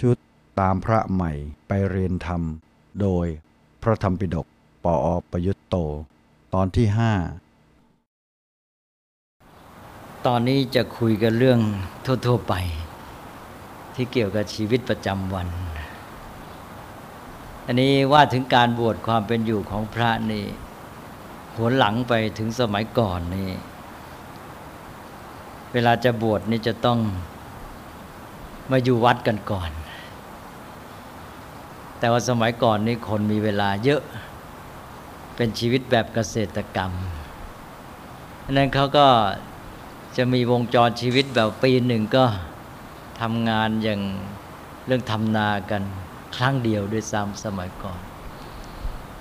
ชุดตามพระใหม่ไปเรียนธรรม โดยพระธรรมปิฎกปออประยุตโต ตอนที่ห้าตอนนี้จะคุยกันเรื่องทั่ว ๆ ไป ที่เกี่ยวกับชีวิตประจำวัน อันนี้ว่าถึงการบวชความเป็นอยู่ของพระนี่หวนหลังไปถึงสมัยก่อนนี่เวลาจะบวชนี่จะต้องมาอยู่วัดกันก่อน แต่ว่าสมัยก่อนนี่คนมีเวลาเยอะ เป็นชีวิตแบบเกษตรกรรมนนั้นเขาก็จะมีวงจรชีวิตแบบปีหนึ่งก็ทำงานอย่างเรื่องทำนากันครั้งเดียวด้วยซ้ำสมัยก่อน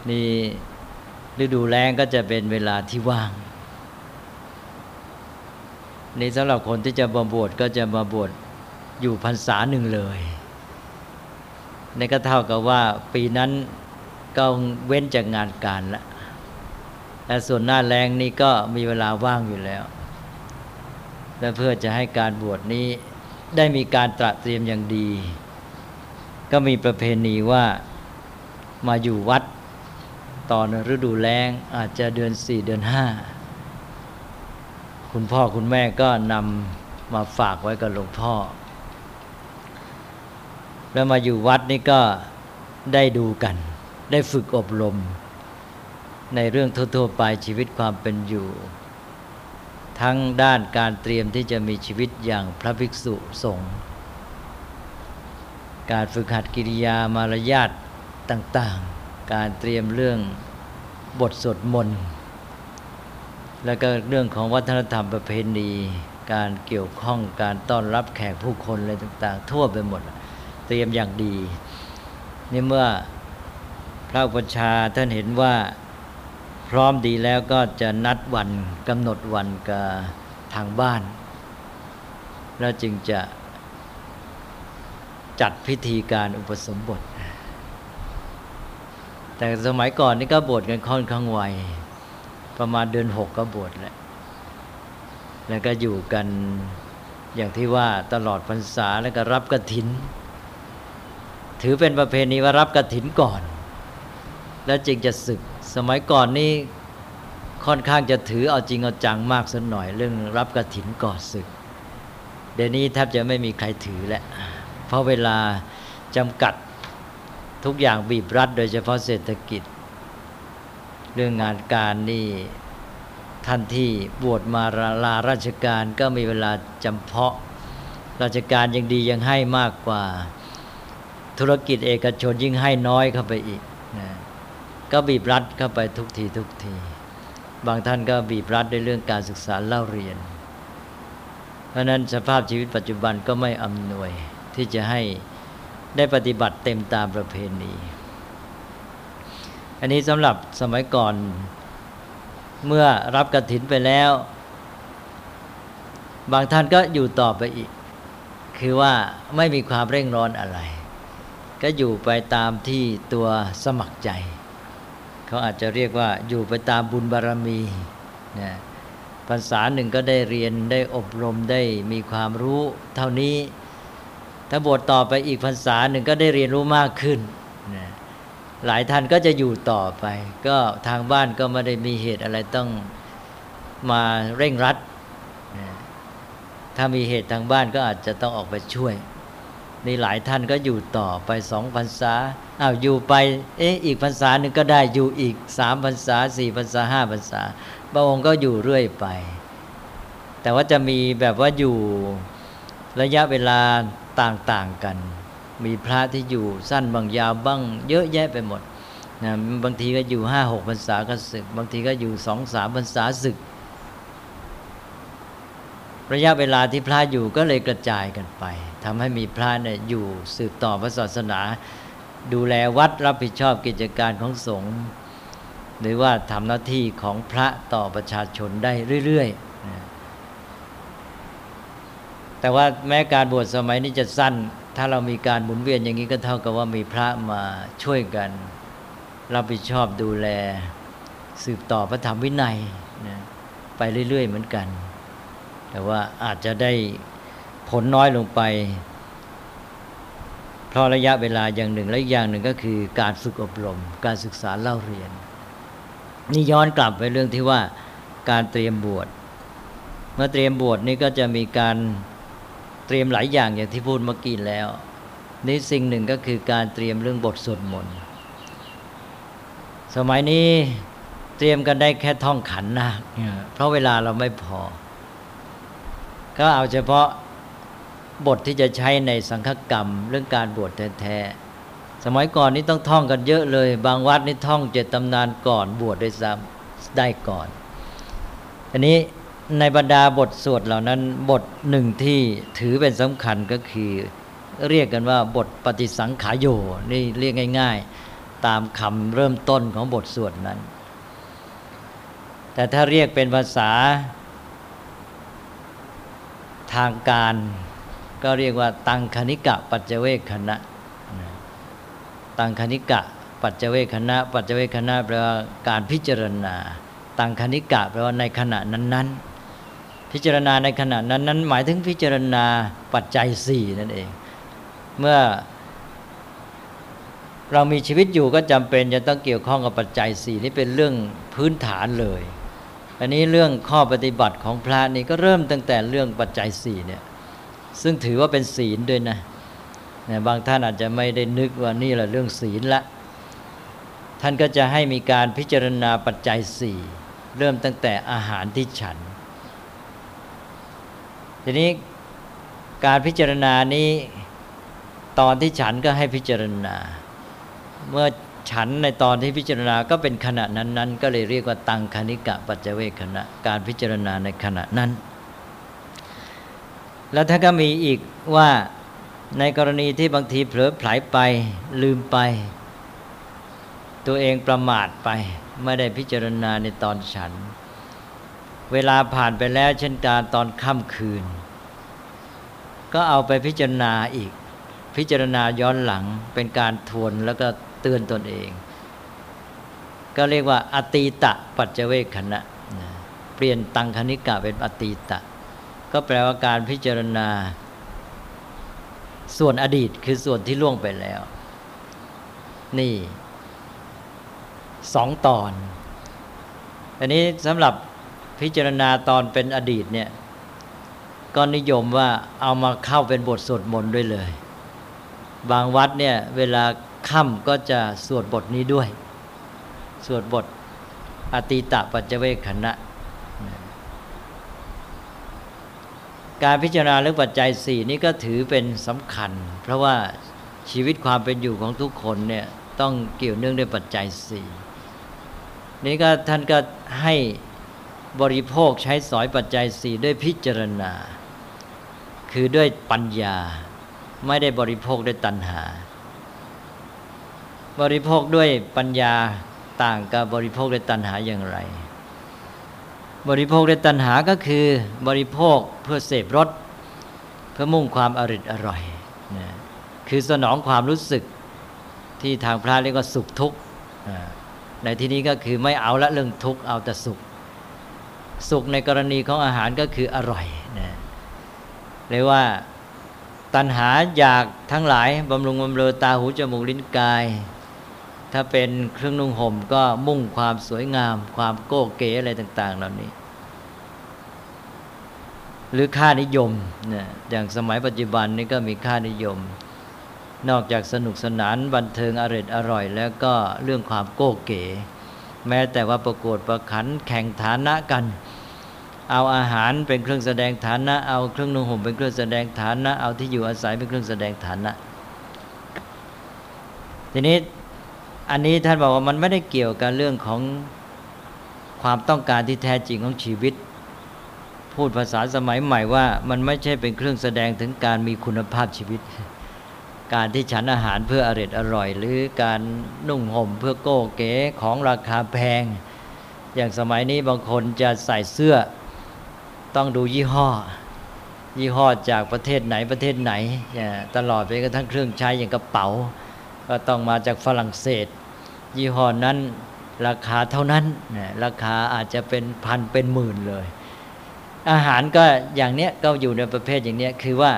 นี่ฤดูแล้งก็จะเป็นเวลาที่ว่างนี่สำหรับคนที่จะมาบวชก็จะมาบวชอยู่พรรษาหนึ่งเลย นี่ก็เท่ากับว่าปีนั้นก็เว้นจากงานการละแต่ส่วนหน้าแรงนี่ก็มีเวลาว่างอยู่แล้ว และเพื่อจะให้การบวชนี้ได้มีการตระเตรียมอย่างดี ก็มีประเพณีว่ามาอยู่วัดตอนฤดูแล้งอาจจะเดือนสี่เดือนห้าคุณพ่อคุณแม่ก็นำมาฝากไว้กับหลวงพ่อ แล้วมาอยู่วัดนี่ก็ได้ดูกัน ได้ฝึกอบรม ในเรื่องทั่วๆไปชีวิตความเป็นอยู่ ทั้งด้านการเตรียมที่จะมีชีวิตอย่างพระภิกษุสงฆ์การฝึกหัดกิริยามารยาทต่างๆ การเตรียมเรื่องบทสวดมนต์แล้วก็เรื่องของวัฒนธรรมประเพณี การเกี่ยวข้องการต้อนรับแขกผู้คนอะไรต่าง ๆ ทั่วไปหมดเรียมอย่างดี นี่เมื่อพระอุปชาท่านเห็นว่าพร้อมดีแล้วก็จะนัดวันกำหนดวันกับทางบ้าน แล้วจึงจะจัดพิธีการอุปสมบท แต่สมัยก่อนนี่ก็บวชกันค่อนข้างไวประมาณเดือนหกก็บวชแหละแล้วก็อยู่กันอย่างที่ว่าตลอดพรรษาแล้วก็รับกระถิน ถือเป็นประเพณีว่ารับกระถินก่อน แล้วจึงจะศึกสมัยก่อนนี่ค่อนข้างจะถือเอาจริงเอาจังมากสักหน่อย เรื่องรับกระถินก่อนศึก เดี๋ยวนี้แทบจะไม่มีใครถือแล้วเพราะเวลาจำกัดทุกอย่างบีบรัด โดยเฉพาะเศรษฐกิจ เรื่องงานการนี่ท่านที่บวชมาลาราชการก็มีเวลาจำเพาะ ราชการยังดียังให้มากกว่า ธุรกิจเอกชนยิ่งให้น้อยเข้าไปอีกนะก็บีบรัดเข้าไปทุกทีทุกที บางท่านก็บีบรัดในเรื่องการศึกษาเล่าเรียน เพราะนั้นสภาพชีวิตปัจจุบันก็ไม่อำนวยที่จะให้ได้ปฏิบัติเต็มตามประเพณี อันนี้สำหรับสมัยก่อน เมื่อรับกระถินไปแล้ว บางท่านก็อยู่ต่อไปอีก คือว่าไม่มีความเร่งร้อนอะไร ก็อยู่ไปตามที่ตัวสมัครใจ เขาอาจจะเรียกว่าอยู่ไปตามบุญบารรมีนะภาษาหนึ่งก็ได้เรียนได้อบรมได้มีความรู้เท่านี้ ถ้าบวชต่อไปอีกพรรษาหนึ่งก็ได้เรียนรู้มากขึ้นนะหลายท่านก็จะอยู่ต่อไป ก็ทางบ้านก็ไม่ได้มีเหตุอะไรต้องมาเร่งรัดนะถ้ามีเหตุทางบ้านก็อาจจะต้องออกไปช่วย นี่หลายท่านก็อยู่ต่อไปสองพรรษาอ้าวอยู่ไปเอ๊ะอีกพรรษาหนึ่งก็ได้อยู่อีกสามพรรษาสี่พรรษาห้าพรรษาพระองค์ก็อยู่เรื่อยไป แต่ว่าจะมีแบบว่าอยู่ระยะเวลาต่างๆกัน มีพระที่อยู่สั้นบางยาวบ้างเยอะแยะไปหมดนะบางทีก็อยู่ห้าหกพรรษาก็ศึก บางทีก็อยู่สองสามพรรษาศึก ระยะเวลาที่พระอยู่ก็เลยกระจายกันไปทำให้มีพระเนี่ยอยู่สืบต่อพระศาสนา ดูแลวัดรับผิดชอบกิจการของสงฆ์หรือว่าทำหน้าที่ของพระต่อประชาชนได้เรื่อยๆแต่ว่าแม้การบวชสมัยนี้จะสั้น ถ้าเรามีการหมุนเวียนอย่างนี้ก็เท่ากับว่ามีพระมาช่วยกัน รับผิดชอบดูแล สืบต่อพระธรรมวินัยนะไปเรื่อย ๆ เหมือนกัน แต่ว่าอาจจะได้ผลน้อยลงไป เพราะระยะเวลาอย่างหนึ่งและอีกอย่างหนึ่งก็คือการฝึกอบรม การศึกษาเล่าเรียน นี่ย้อนกลับไปเรื่องที่ว่าการเตรียมบวชเมื่อเตรียมบวชนี่ก็จะมีการเตรียมหลายอย่างอย่างที่พูดเมื่อกี้แล้วนี่สิ่งหนึ่งก็คือการเตรียมเรื่องบทสวดมนต์สมัยนี้เตรียมกันได้แค่ท่องขันนะเพราะเวลาเราไม่พอ ก็เอาเฉพาะบทที่จะใช้ในสังฆกรรม เรื่องการบวชแท้ๆสมัยก่อนนี่ต้องท่องกันเยอะเลย บางวัดนี่ท่องเจ็ดตำนานก่อนบวชด้วยซ้ำได้ก่อนอันนี้ในบรรดาบทสวดเหล่านั้นบทหนึ่งที่ถือเป็นสำคัญก็คือ เรียกกันว่าบทปฏิสังขายโยนี่เรียกง่าย ๆ ตามคำเริ่มต้นของบทสวดนั้น แต่ถ้าเรียกเป็นภาษา ทางการ ก็เรียกว่า ตังคณิกะ ปัจเจเวคคณะ ตังคณิกะ ปัจเจเวคคณะ ปัจเจเวคคณะแปลว่าการพิจารณา ตังคณิกะแปลว่าในขณะนั้น ๆ พิจารณาในขณะนั้นนั้นหมายถึงพิจารณาปัจจัยสี่นั่นเอง เมื่อเรามีชีวิตอยู่ก็จำเป็นจะต้องเกี่ยวข้องกับปัจจัยสี่นี่เป็นเรื่องพื้นฐานเลย อันนี้เรื่องข้อปฏิบัติของพระนี่ก็เริ่มตั้งแต่เรื่องปัจจัยสี่เนี่ยซึ่งถือว่าเป็นศีลด้วยนะนะบางท่านอาจจะไม่ได้นึกว่านี่แหละเรื่องศีลละ ท่านก็จะให้มีการพิจารณาปัจจัยสี่เริ่มตั้งแต่อาหารที่ฉัน ทีนี้การพิจารณานี้ตอนที่ฉันก็ให้พิจารณา เมื่อ ฉันในตอนที่พิจารณาก็เป็นขณะนั้นๆ ก็เลยเรียกว่าตังคณิกะปัจเจเวคขณะการพิจารณาในขณะนั้น แล้วท่านก็มีอีกว่าในกรณีที่บางทีเผลอไผลไปลืมไป ตัวเองประมาทไป ไม่ได้พิจารณาในตอนฉัน เวลาผ่านไปแล้วเช่นการตอนค่ำคืน ก็เอาไปพิจารณาอีกพิจารณาย้อนหลังเป็นการทวนแล้วก็ เตือนตนเอง ก็เรียกว่าอตีตะปัจเจเวคขณะเปลี่ยนตังคณิกะเป็นอตีตะ ก็แปลว่าการพิจารณา ส่วนอดีตคือส่วนที่ล่วงไปแล้ว นี่สองตอน อันนี้สำหรับพิจารณาตอนเป็นอดีตเนี่ยก็นิยมว่าเอามาเข้าเป็นบทสวดมนต์ด้วยเลย บางวัดเนี่ยเวลา ค่ำก็จะสวดบทนี้ด้วย สวดบทอติตะปัจเจเวคขณะ การพิจารณาเรื่องปัจจัยสี่นี้ก็ถือเป็นสำคัญ เพราะว่าชีวิตความเป็นอยู่ของทุกคนเนี่ยต้องเกี่ยวเนื่องด้วยปัจจัยสี่นี่ก็ท่านก็ให้บริโภคใช้สอยปัจจัยสี่ด้วยพิจารณา คือด้วยปัญญา ไม่ได้บริโภคด้วยตัณหา บริโภคด้วยปัญญาต่างกับบริโภคด้วยตัณหาอย่างไร บริโภคด้วยตัณหาก็คือบริโภคเพื่อเสพรสเพื่อมุ่งความอริดอร่อยนะคือสนองความรู้สึกที่ทางพระเรียกว่าสุขทุกข์ในที่นี้ก็คือไม่เอาละเรื่องทุกข์เอาแต่สุข สุขในกรณีของอาหารก็คืออร่อยนะเรียกว่าตัณหาอยากทั้งหลายบำรุงบำเรอตาหูจมูกลิ้นกาย ถ้าเป็นเครื่องนุ่งห่มก็มุ่งความสวยงาม ความโก้เก๋อะไรต่าง ๆ เหล่านี้ หรือค่านิยมเนี่ยอย่างสมัยปัจจุบันนี้ก็มีค่านิยม นอกจากสนุกสนานบันเทิงอร่อยอร่อย แล้วก็เรื่องความโก้เก๋แม้แต่ว่าประกวดประขันแข่งฐานะกัน เอาอาหารเป็นเครื่องแสดงฐานะ เอาเครื่องนุ่งห่มเป็นเครื่องแสดงฐานะ เอาที่อยู่อาศัยเป็นเครื่องแสดงฐานะ ทีนี้ อันนี้ท่านบอกว่ามันไม่ได้เกี่ยวกับเรื่องของความต้องการที่แท้จริงของชีวิต พูดภาษาสมัยใหม่ว่า มันไม่ใช่เป็นเครื่องแสดงถึงการมีคุณภาพชีวิต การที่ฉันอาหารเพื่ออร่อยอร่อย หรือการนุ่งห่มเพื่อโก้เก๋ของราคาแพง อย่างสมัยนี้บางคนจะใส่เสื้อต้องดูยี่ห้อ ยี่ห้อจากประเทศไหนประเทศไหน ตลอดไปกระทั่งเครื่องใช้อย่างกระเป๋า ก็ต้องมาจากฝรั่งเศส ยี่ห้อนั้นราคาเท่านั้นราคาอาจจะเป็นพันเป็นหมื่นเลย อาหารก็อย่างเนี้ยก็อยู่ในประเภทอย่างเนี้ยคือว่า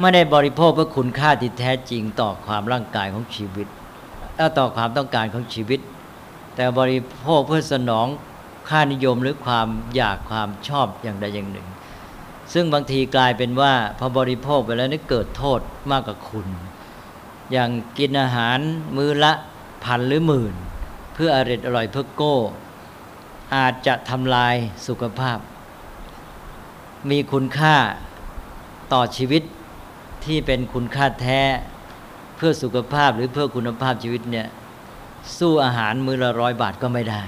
ไม่ได้บริโภคเพื่อคุณค่าที่แท้จริงต่อความร่างกายของชีวิตต่อความต้องการของชีวิต แต่บริโภคเพื่อสนองค่านิยมหรือความอยากความชอบอย่างใดอย่างหนึ่ง ซึ่งบางทีกลายเป็นว่าพอบริโภคไปแล้วนี่เกิดโทษมากกว่าคุณ อย่างกินอาหารมื้อละพันหรือหมื่น เพื่ออร่อยอร่อยเพื่อโก้ อาจจะทำลายสุขภาพ มีคุณค่าต่อชีวิตที่เป็นคุณค่าแท้เพื่อสุขภาพหรือเพื่อคุณภาพชีวิตเนี่ยสู้อาหารมื้อละร้อยบาทก็ไม่ได้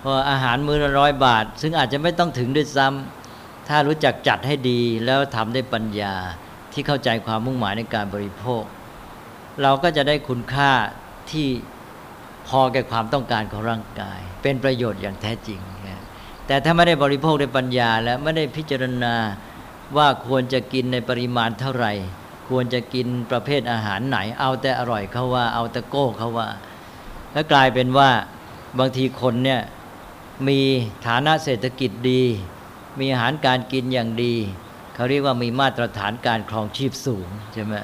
เพราะอาหารมื้อละร้อยบาท ซึ่งอาจจะไม่ต้องถึงด้วยซ้ำถ้ารู้จักจัดให้ดีแล้วทำได้ปัญญาที่เข้าใจความมุ่งหมายในการบริโภค เราก็จะได้คุณค่าที่พอแก่ความต้องการของร่างกาย เป็นประโยชน์อย่างแท้จริง แต่ถ้าไม่ได้บริโภคด้วยปัญญา และไม่ได้พิจารณาว่าควรจะกินในปริมาณเท่าไหร่ ควรจะกินประเภทอาหารไหน เอาแต่อร่อยเขาว่า เอาแต่โก้เขาว่า แล้วกลายเป็นว่าบางทีคนเนี่ยมีฐานะเศรษฐกิจดี มีอาหารการกินอย่างดี เขาเรียกว่ามีมาตรฐานการครองชีพสูงใช่ไหม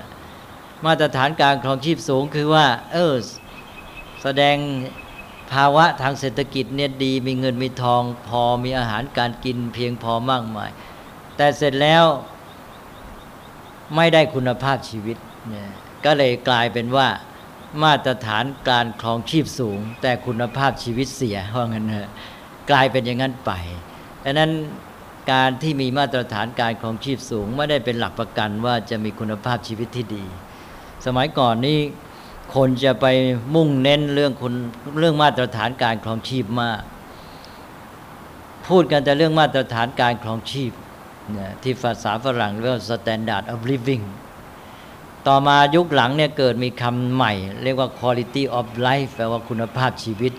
มาตรฐานการครองชีพสูงคือว่า เออแสดงภาวะทางเศรษฐกิจเนี่ยดีมีเงินมีทองพอมีอาหารการกินเพียงพอมากมาย แต่เสร็จแล้วไม่ได้คุณภาพชีวิตเนี่ยก็เลยกลายเป็นว่ามาตรฐานการครองชีพสูง แต่คุณภาพชีวิตเสียว่างั้นเถอะกลายเป็นอย่างนั้นไปดังนั้นการที่มีมาตรฐานการครองชีพสูง ไม่ได้เป็นหลักประกันว่าจะมีคุณภาพชีวิตที่ดี สมัยก่อนนี้คนจะไปมุ่งเน้นเรื่องคุณเรื่องมาตรฐานการครองชีพมาก พูดกันแต่เรื่องมาตรฐานการครองชีพที่ภาษาฝรั่งเรียกว่า standard of living ต่อมายุคหลังเนี่ยเกิดมีคำใหม่ เรียกว่า quality of life แปลว่าคุณภาพชีวิต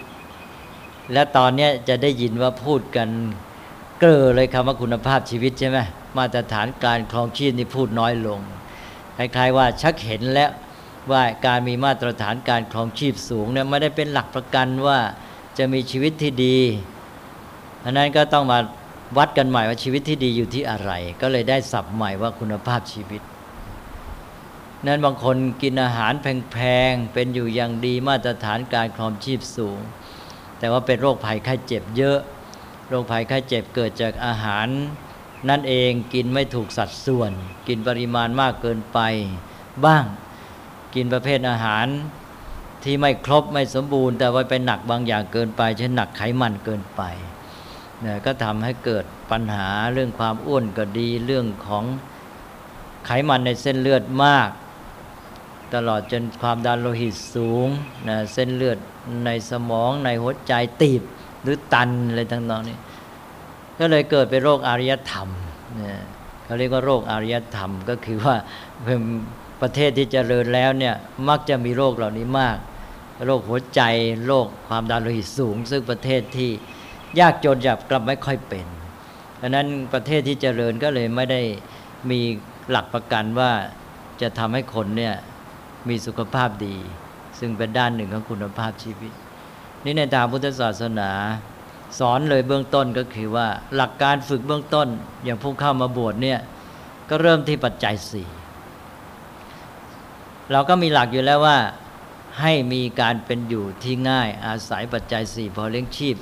และตอนนี้จะได้ยินว่าพูดกันเกลอเลยคำว่าคุณภาพชีวิตใช่ไหมมาตรฐานการครองชีพนี่พูดน้อยลง คล้ายๆว่าชักเห็นแล้วว่าการมีมาตรฐานการครองชีพสูงเนี่ยไม่ได้เป็นหลักประกันว่าจะมีชีวิตที่ดีอันนั้นก็ต้องมาวัดกันใหม่ว่าชีวิตที่ดีอยู่ที่อะไร ก็เลยได้สับใหม่ว่าคุณภาพชีวิต นั้นบางคนกินอาหารแพงๆเป็นอยู่อย่างดีมาตรฐานการครองชีพสูง แต่ว่าเป็นโรคภัยไข้เจ็บเยอะ โรคภัยไข้เจ็บเกิดจากอาหาร นั่นเองกินไม่ถูกสัดส่วน กินปริมาณมากเกินไป บ้าง กินประเภทอาหารที่ไม่ครบไม่สมบูรณ์ แต่ว่าไปหนักบางอย่างเกินไปเช่นหนักไขมันเกินไปนะก็ทำให้เกิดปัญหาเรื่องความอ้วนก็ดีเรื่องของไขมันในเส้นเลือดมาก ตลอดจนความดันโลหิตสูงนะเส้นเลือดในสมองในหัวใจตีบหรือตันอะไรต่างๆนี่ ก็เลยเกิดเป็นโรคอารยธรรมนะเขาเรียกว่าโรคอารยธรรมก็คือว่าเป็นประเทศที่จเจริญแล้วเนี่ยมักจะมีโรคเหล่านี้มาก โรคหัวใจโรคความดันโลหิตสูง ซึ่งประเทศที่ยากจนหยับกลับไม่ค่อยเป็นดังนั้นประเทศที่เจริญก็เลยไม่ได้มีหลักประกันว่าจะทำให้คนเนี่ยมีสุขภาพดี ซึ่งเป็นด้านหนึ่งของคุณภาพชีวิต นี่ในทางพุทธศาสนา สอนเลยเบื้องต้นก็คือว่า หลักการฝึกเบื้องต้น อย่างผู้เข้ามาบวชเนี่ยก็เริ่มที่ปัจจัยสี่เราก็มีหลักอยู่แล้วว่าให้มีการเป็นอยู่ที่ง่าย อาศัยปัจจัยสี่พอเลี้ยงชีพ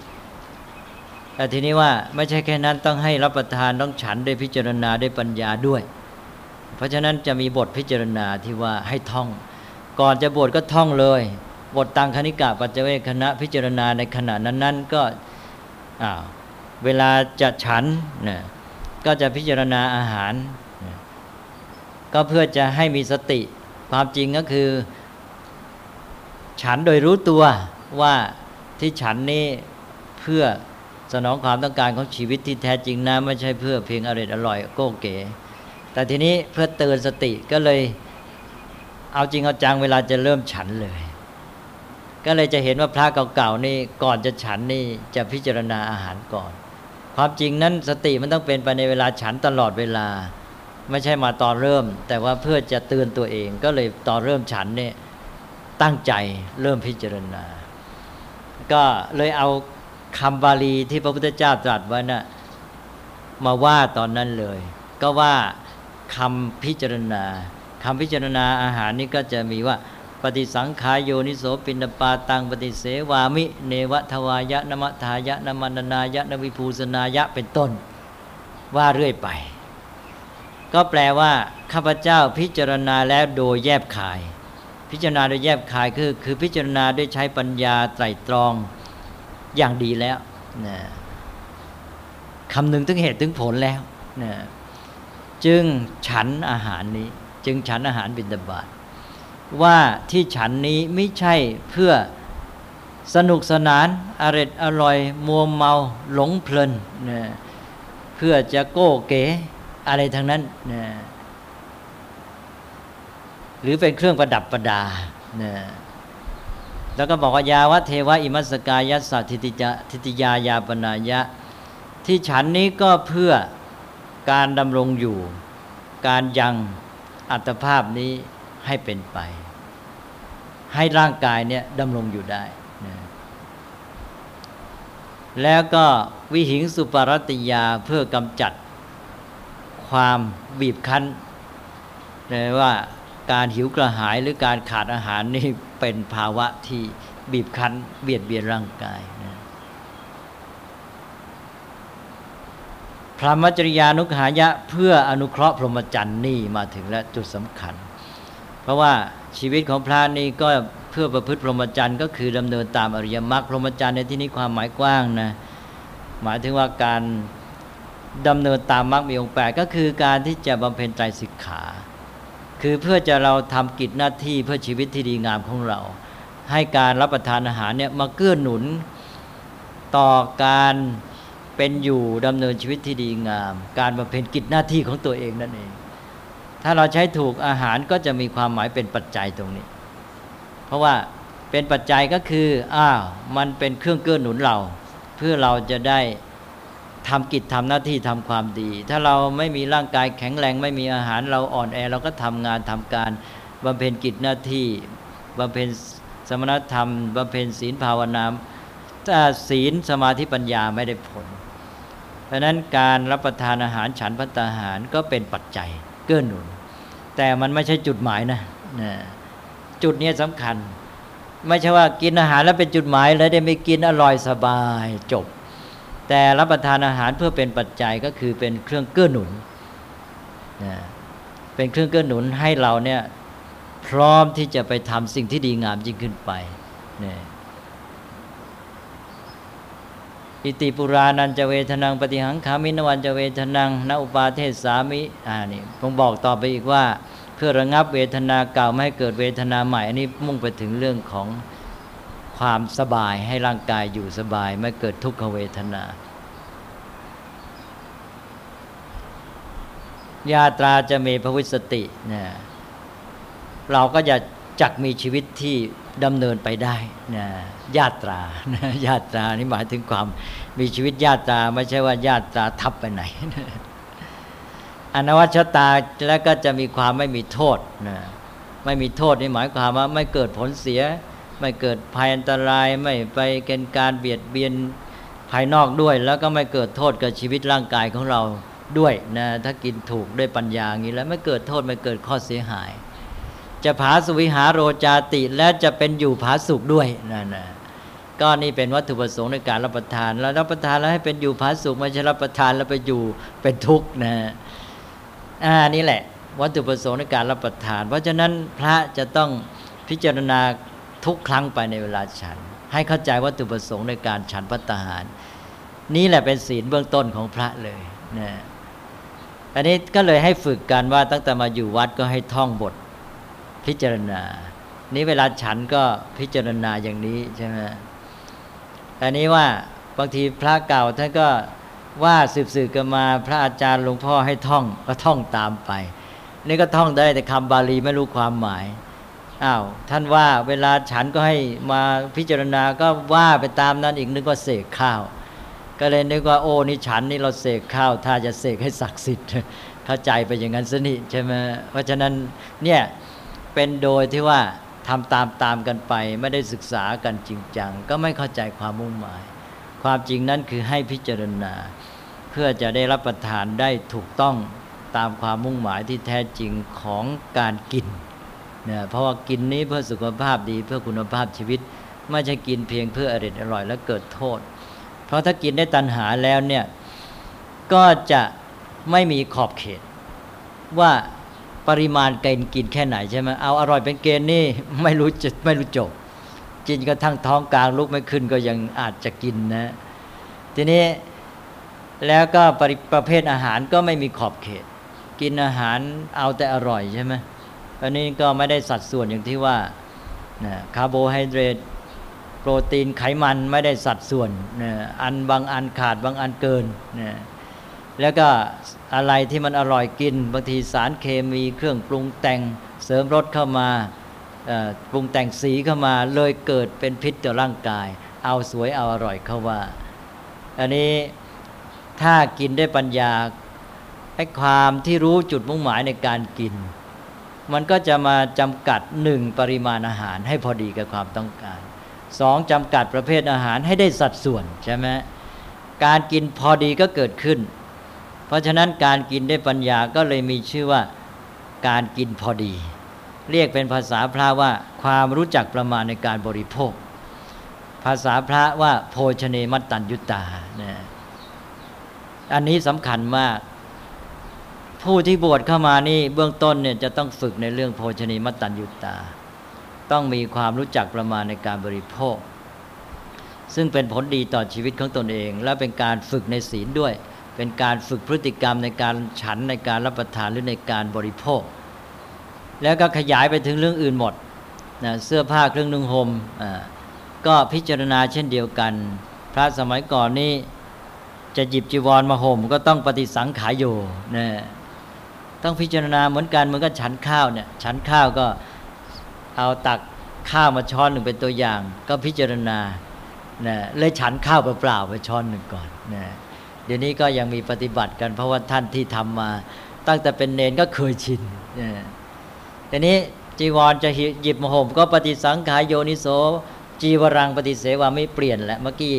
แต่ทีนี้ว่าไม่ใช่แค่นั้นต้องให้รับประทานต้องฉันได้พิจารณาได้ปัญญาด้วย เพราะฉะนั้นจะมีบทพิจารณาที่ว่าให้ท่อง ก่อนจะบวชก็ท่องเลย บทตังคณิกาปัจเจเวคณะพิจารณาในขณะนั้นๆ ก็ เวลาจะฉันเนี่ยก็จะพิจารณาอาหารก็เพื่อจะให้มีสติ ความจริงก็คือ ฉันโดยรู้ตัวว่าที่ฉันนี้เพื่อสนองความต้องการของชีวิตที่แท้จริงนะไม่ใช่เพื่อเพียงอร่อยอร่อยโก้เก๋ แต่ทีนี้เพื่อเตือนสติก็เลยเอาจริงเอาจังเวลาจะเริ่มฉันเลย ก็เลยจะเห็นว่าพระเก่าๆนี่ก่อนจะฉันนี่จะพิจารณาอาหารก่อน ความจริงนั้นสติมันต้องเป็นไปในเวลาฉันตลอดเวลา ไม่ใช่มาตอนเริ่ม แต่ว่าเพื่อจะเตือนตัวเอง ก็เลยตอนเริ่มฉันเนี่ยตั้งใจเริ่มพิจารณา ก็เลยเอาคำบาลีที่พระพุทธเจ้าตรัสไว้นะ่ะมาว่าตอนนั้นเลย ก็ว่าคำพิจารณาคำพิจารณาอาหารนี้ก็จะมีว่า ปฏิสังขายโยนิโสปินปาตังปฏิเสวามิ เนวทวายะนมทายะนมันนายะนวิภูสนายะเป็นต้น ว่าเรื่อยไป ก็แปลว่าข้าพเจ้าพิจารณาแล้วโดยแยบขาย พิจารณาโดยแยบขายคือ คือพิจารณาด้วยใช้ปัญญาไตรตรองอย่างดีแล้วนะคำหนึ่งถึงเหตุถึงผลแล้วนะจึงฉันอาหารนี้ จึงฉันอาหารบิณฑบาต ว่าที่ฉันนี้ไม่ใช่เพื่อสนุกสนานอร็ดอร่อย มัวเมาหลงเพลินนะเพื่อจะโก้เก๋อะไรทั้งนั้นนะหรือเป็นเครื่องประดับประดานะแล้วก็บอกว่ายาวะเทวะอิมัสกายะสัทิติจทิติยายาปนายะ ที่ฉันนี้ก็เพื่อการดำรงอยู่ การยังอัตภาพนี้ ให้เป็นไป ให้ร่างกายเนี่ยดำรงอยู่ได้นะแล้วก็วิหิงสุปรติยาเพื่อกำจัดความบีบคั้นนะว่าการหิวกระหายหรือการขาดอาหารนี่เป็นภาวะที่บีบคั้น เบียดเบียนร่างกายนะพระมัจริยานุขายะเพื่ออนุเคราะห์พรหมจรรย์นี่มาถึงและจุดสำคัญ ราะว่าชีวิตของพระนี่ก็เพื่อประพฤติพรหมจรรย์ก็คือดำเนินตามอริยมรรคพรหมจรรย์ในที่นี้ความหมายกว้างนะหมายถึงว่าการดำเนินตามมรรคมีองค์แปดก็คือการที่จะบำเพ็ญไตรสิกขา คือเพื่อจะเราทำกิจหน้าที่เพื่อชีวิตที่ดีงามของเรา ให้การรับประทานอาหารเนี่ยมาเกื้อหนุนต่อการเป็นอยู่ดำเนินชีวิตที่ดีงาม การบำเพ็ญกิจหน้าที่ของตัวเองนั่นเอง ถ้าเราใช้ถูกอาหารก็จะมีความหมายเป็นปัจจัยตรงนี้ เพราะว่าเป็นปัจจัยก็คืออ้าวมันเป็นเครื่องเกื้อหนุนเรา เพื่อเราจะได้ทำกิจทำหน้าที่ทำความดี ถ้าเราไม่มีร่างกายแข็งแรงไม่มีอาหารเราอ่อนแอเราก็ทำงานทำการบำเพ็ญกิจหน้าที่บำเพ็ญสมณธรรมบำเพ็ญศีลภาวนาถ้าศีลสมาธิปัญญาไม่ได้ผล เพราะนั้นการรับประทานอาหารฉันพัตตาหารก็เป็นปัจจัย เกื้อหนุน แต่มันไม่ใช่จุดหมายนะนะจุดนี้สำคัญ ไม่ใช่ว่ากินอาหารแล้วเป็นจุดหมาย แล้วได้ไม่กินอร่อยสบายจบ แต่รับประทานอาหารเพื่อเป็นปัจจัยก็คือเป็นเครื่องเกื้อหนุนนะเป็นเครื่องเกื้อหนุนให้เราเนี่ยพร้อมที่จะไปทำสิ่งที่ดีงามยิ่งขึ้นไปนะ อิติปุรานันจะเวทนังปฏิหังขามินวันจะเวทนังนอุปาเทศสามิอ่านี่ผมบอกต่อไปอีกว่า เพื่อระงับเวทนาเก่าไม่ให้เกิดเวทนาใหม่อันนี้มุ่งไปถึงเรื่องของความสบายให้ร่างกายอยู่สบาย ไม่เกิดทุกขเวทนา ญาตราจะมีพวิสติเนะเราก็จะ จักมีชีวิตที่ดำเนินไปได้นะญาตรานะญาตรานี่หมายถึงความมีชีวิตญาตราไม่ใช่ว่าญาตราทับไปไหนนะอนวัชตาแล้วก็จะมีความไม่มีโทษนะไม่มีโทษนี่หมายความว่าไม่เกิดผลเสีย ไม่เกิดภัยอันตรายไม่ไปเกณฑ์การเบียดเบียนภายนอกด้วย แล้วก็ไม่เกิดโทษกับชีวิตร่างกายของเราด้วยนะถ้ากินถูกด้วยปัญญาอย่างนี้แล้วไม่เกิดโทษไม่เกิดข้อเสียหาย จะผาสุวิหารโรจาติและจะเป็นอยู่ผาสุขด้วยนั่นนะก็นี่เป็นวัตถุประสงค์ในการรับประทาน แล้วรับประทานแล้วให้เป็นอยู่ผาสุขไม่ใช่รับประทานแล้วไปอยู่เป็นทุกข์นะอ่านี่แหละ วัตถุประสงค์ในการรับประทาน เพราะฉะนั้นพระจะต้องพิจารณาทุกครั้งไปในเวลาฉัน ให้เข้าใจวัตถุประสงค์ในการฉันพัตหาร นี่แหละเป็นศีลเบื้องต้นของพระเลยนะอันนี้ก็เลยให้ฝึกกันว่าตั้งแต่มาอยู่วัดก็ให้ท่องบท พิจารณา นี้เวลาฉันก็พิจารณาอย่างนี้ใช่ไหมอันนี้ว่าบางทีพระเก่าท่านก็ว่าสืบสืบกันมาพระอาจารย์หลวงพ่อให้ท่องก็ท่องตามไป นี่ก็ท่องได้แต่คำบาลีไม่รู้ความหมายอ้าวท่านว่าเวลาฉันก็ให้มาพิจารณาก็ว่าไปตามนั้นอีกนึกว่าเสกข้าว ก็เลยนึกว่าโอ้นี่ฉันนี่เราเสกข้าว ถ้าจะเสกให้ศักดิ์สิทธิ์เข้าใจไปอย่างนั้นสนิใช่ไหมเพราะฉะนั้นเนี่ย เป็นโดยที่ว่าทำตามตามกันไป ไม่ได้ศึกษากันจริงจัง ก็ไม่เข้าใจความมุ่งหมาย ความจริงนั้นคือให้พิจารณา เพื่อจะได้รับประทานได้ถูกต้องตามความมุ่งหมายที่แท้จริงของการกินเนี่ยเพราะว่ากินนี้เพื่อสุขภาพดีเพื่อคุณภาพชีวิต ไม่ใช่กินเพียงเพื่ออร่อยอร่อยแล้วเกิดโทษ เพราะถ้ากินได้ตัณหาแล้วเนี่ยก็จะไม่มีขอบเขตว่า ปริมาณเกณฑ์กินแค่ไหนใช่ไหมเอาอร่อยเป็นเกณฑ์นี่ไม่รู้จะไม่รู้จบกินกระทั่งท้องกลางลุกไม่ขึ้นก็ยังอาจจะกินนะ ทีนี้แล้วก็ปริประเภทอาหารก็ไม่มีขอบเขต กินอาหารเอาแต่อร่อยใช่ไหมอันนี้ก็ไม่ได้สัดส่วนอย่างที่ว่านะคาร์โบไฮเดรตโปรตีนไขมันไม่ได้สัดส่วนนะอันบางอันขาดบางอันเกินนะ แล้วก็อะไรที่มันอร่อยกิน บางทีสารเคมีเครื่องปรุงแต่งเสริมรสเข้ามาปรุงแต่งสีเข้ามาเลยเกิดเป็นพิษต่อร่างกาย เอาสวยเอาอร่อยเข้าว่า อันนี้ถ้ากินได้ปัญญาไอ้ความที่รู้จุดมุ่งหมายในการกิน มันก็จะมาจำกัดหนึ่งปริมาณอาหารให้พอดีกับความต้องการสองจำกัดประเภทอาหารให้ได้สัดส่วนใช่ไหมการกินพอดีก็เกิดขึ้น เพราะฉะนั้นการกินด้วยปัญญาก็เลยมีชื่อว่าการกินพอดี เรียกเป็นภาษาพระว่าความรู้จักประมาณในการบริโภค ภาษาพระว่าโภชเนมัตตัญยุตานี่อันนี้สำคัญมาก ผู้ที่บวชเข้ามานี่เบื้องต้นเนี่ยจะต้องฝึกในเรื่องโภชเนมัตตัญญุตา ต้องมีความรู้จักประมาณในการบริโภค ซึ่งเป็นผลดีต่อชีวิตของตนเอง และเป็นการฝึกในศีลด้วย เป็นการฝึกพฤติกรรมในการฉันในการรับประทานหรือในการบริโภค แล้วก็ขยายไปถึงเรื่องอื่นหมดนะเสื้อผ้าเครื่องนุ่งห่มก็พิจารณาเช่นเดียวกัน พระสมัยก่อนนี้จะหยิบจีวรมาห่มก็ต้องปฏิสังขายโยนะต้องพิจารณาเหมือนกันเหมือนกับฉันข้าวเนี่ยฉันข้าวก็เอาตักข้าวมาช้อนหนึ่งเป็นตัวอย่าง ก็พิจารณานะเลยฉันข้าวเปล่าๆไปช้อนหนึ่งก่อนนะ ดี๋ยวนี้ก็ยังมีปฏิบัติกันเพราะว่าท่านที่ทำมา ตั้งแต่เป็นเนนก็เคยชินนะทีนี้จีวรจะหยิบมาห่มก็ปฏิสังขายโยนิโสจีวรังปฏิเสวาไม่เปลี่ยนแหละเมื่อกี้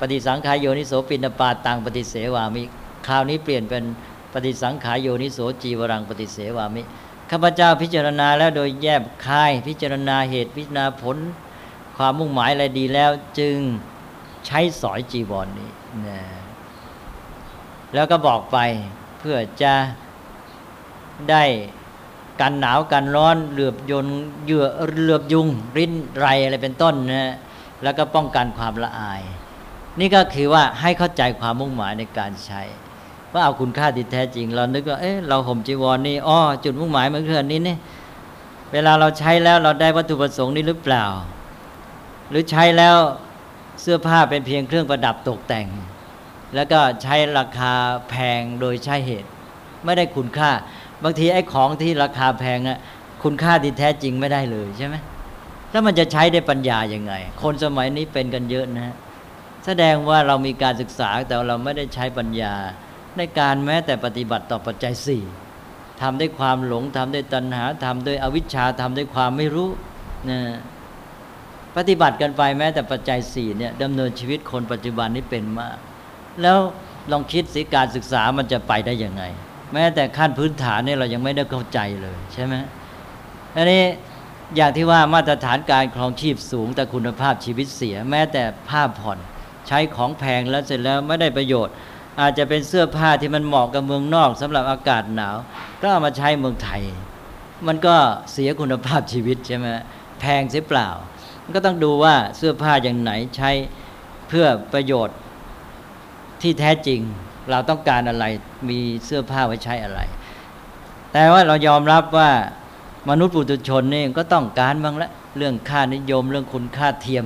ปฏิสังขายโยนิโสปินปาตังปฏิเสวามิคราวนี้เปลี่ยนเป็นปฏิสังขายโยนิโสจีวรังปฏิเสวามิข้าพเจ้าพิจารณาแล้วโดยแยบคายพิจารณาเหตุพิจารณาผล ความมุ่งหมายอะไรดีแล้วจึงใช้สอยจีวรนนี้นะ แล้วก็บอกไปเพื่อจะได้กันหนาวกันร้อนเหลือบยนเหยื่อเหลือบยุง ริ้นไรอะไรเป็นต้นนะแล้วก็ป้องกันความละอาย นี่ก็คือว่าให้เข้าใจความมุ่งหมายในการใช้ว่าเอาคุณค่าที่แท้จริง เรานึกว่าเอ๊ะเราห่มจีวรนี่อ้อจุดมุ่งหมายมันคืออันนี้นี่เวลาเราใช้แล้วเราได้วัตถุประสงค์นี้หรือเปล่า หรือใช้แล้วเสื้อผ้าเป็นเพียงเครื่องประดับตกแต่ง แล้วก็ใช้ราคาแพงโดยใช่เหตุ ไม่ได้คุณค่า บางทีไอ้ของที่ราคาแพงอะคุณค่าที่แท้จริงไม่ได้เลยใช่ไหมแล้วมันจะใช้ได้ปัญญาอย่างไง คนสมัยนี้เป็นกันเยอะนะแสดงว่าเรามีการศึกษาแต่เราไม่ได้ใช้ปัญญา ในการแม้แต่ปฏิบัติต่อปัจจัยสี่ทำด้วยความหลงทำด้วยตัณหาทำด้วยอวิชชาทำด้วยความไม่รู้นะปฏิบัติกันไปแม้แต่ปัจจัยสี่เนี่ยดำเนินชีวิตคนปัจจุบันนี้เป็นมาก แล้วลองคิดสิการศึกษามันจะไปได้ยังไง แม้แต่ขั้นพื้นฐานเนี่ยเรายังไม่ได้เข้าใจเลยใช่ไหมอันนี้อย่างที่ว่ามาตรฐานการครองชีพสูง แต่คุณภาพชีวิตเสีย แม้แต่ภาพผ่อนใช้ของแพงแล้วเสร็จแล้วไม่ได้ประโยชน์ อาจจะเป็นเสื้อผ้าที่มันเหมาะกับเมืองนอกสำหรับอากาศหนาว ก็เอามาใช้เมืองไทย มันก็เสียคุณภาพชีวิตใช่ไหมแพงเสียเปล่า ก็ต้องดูว่าเสื้อผ้าอย่างไหนใช้เพื่อประโยชน์ ที่แท้จริงเราต้องการอะไรมีเสื้อผ้าไว้ใช้อะไร แต่ว่าเรายอมรับว่ามนุษย์ปุถุชนนี่ก็ต้องการบ้างละเรื่องค่านิยมเรื่องคุณค่าเทียม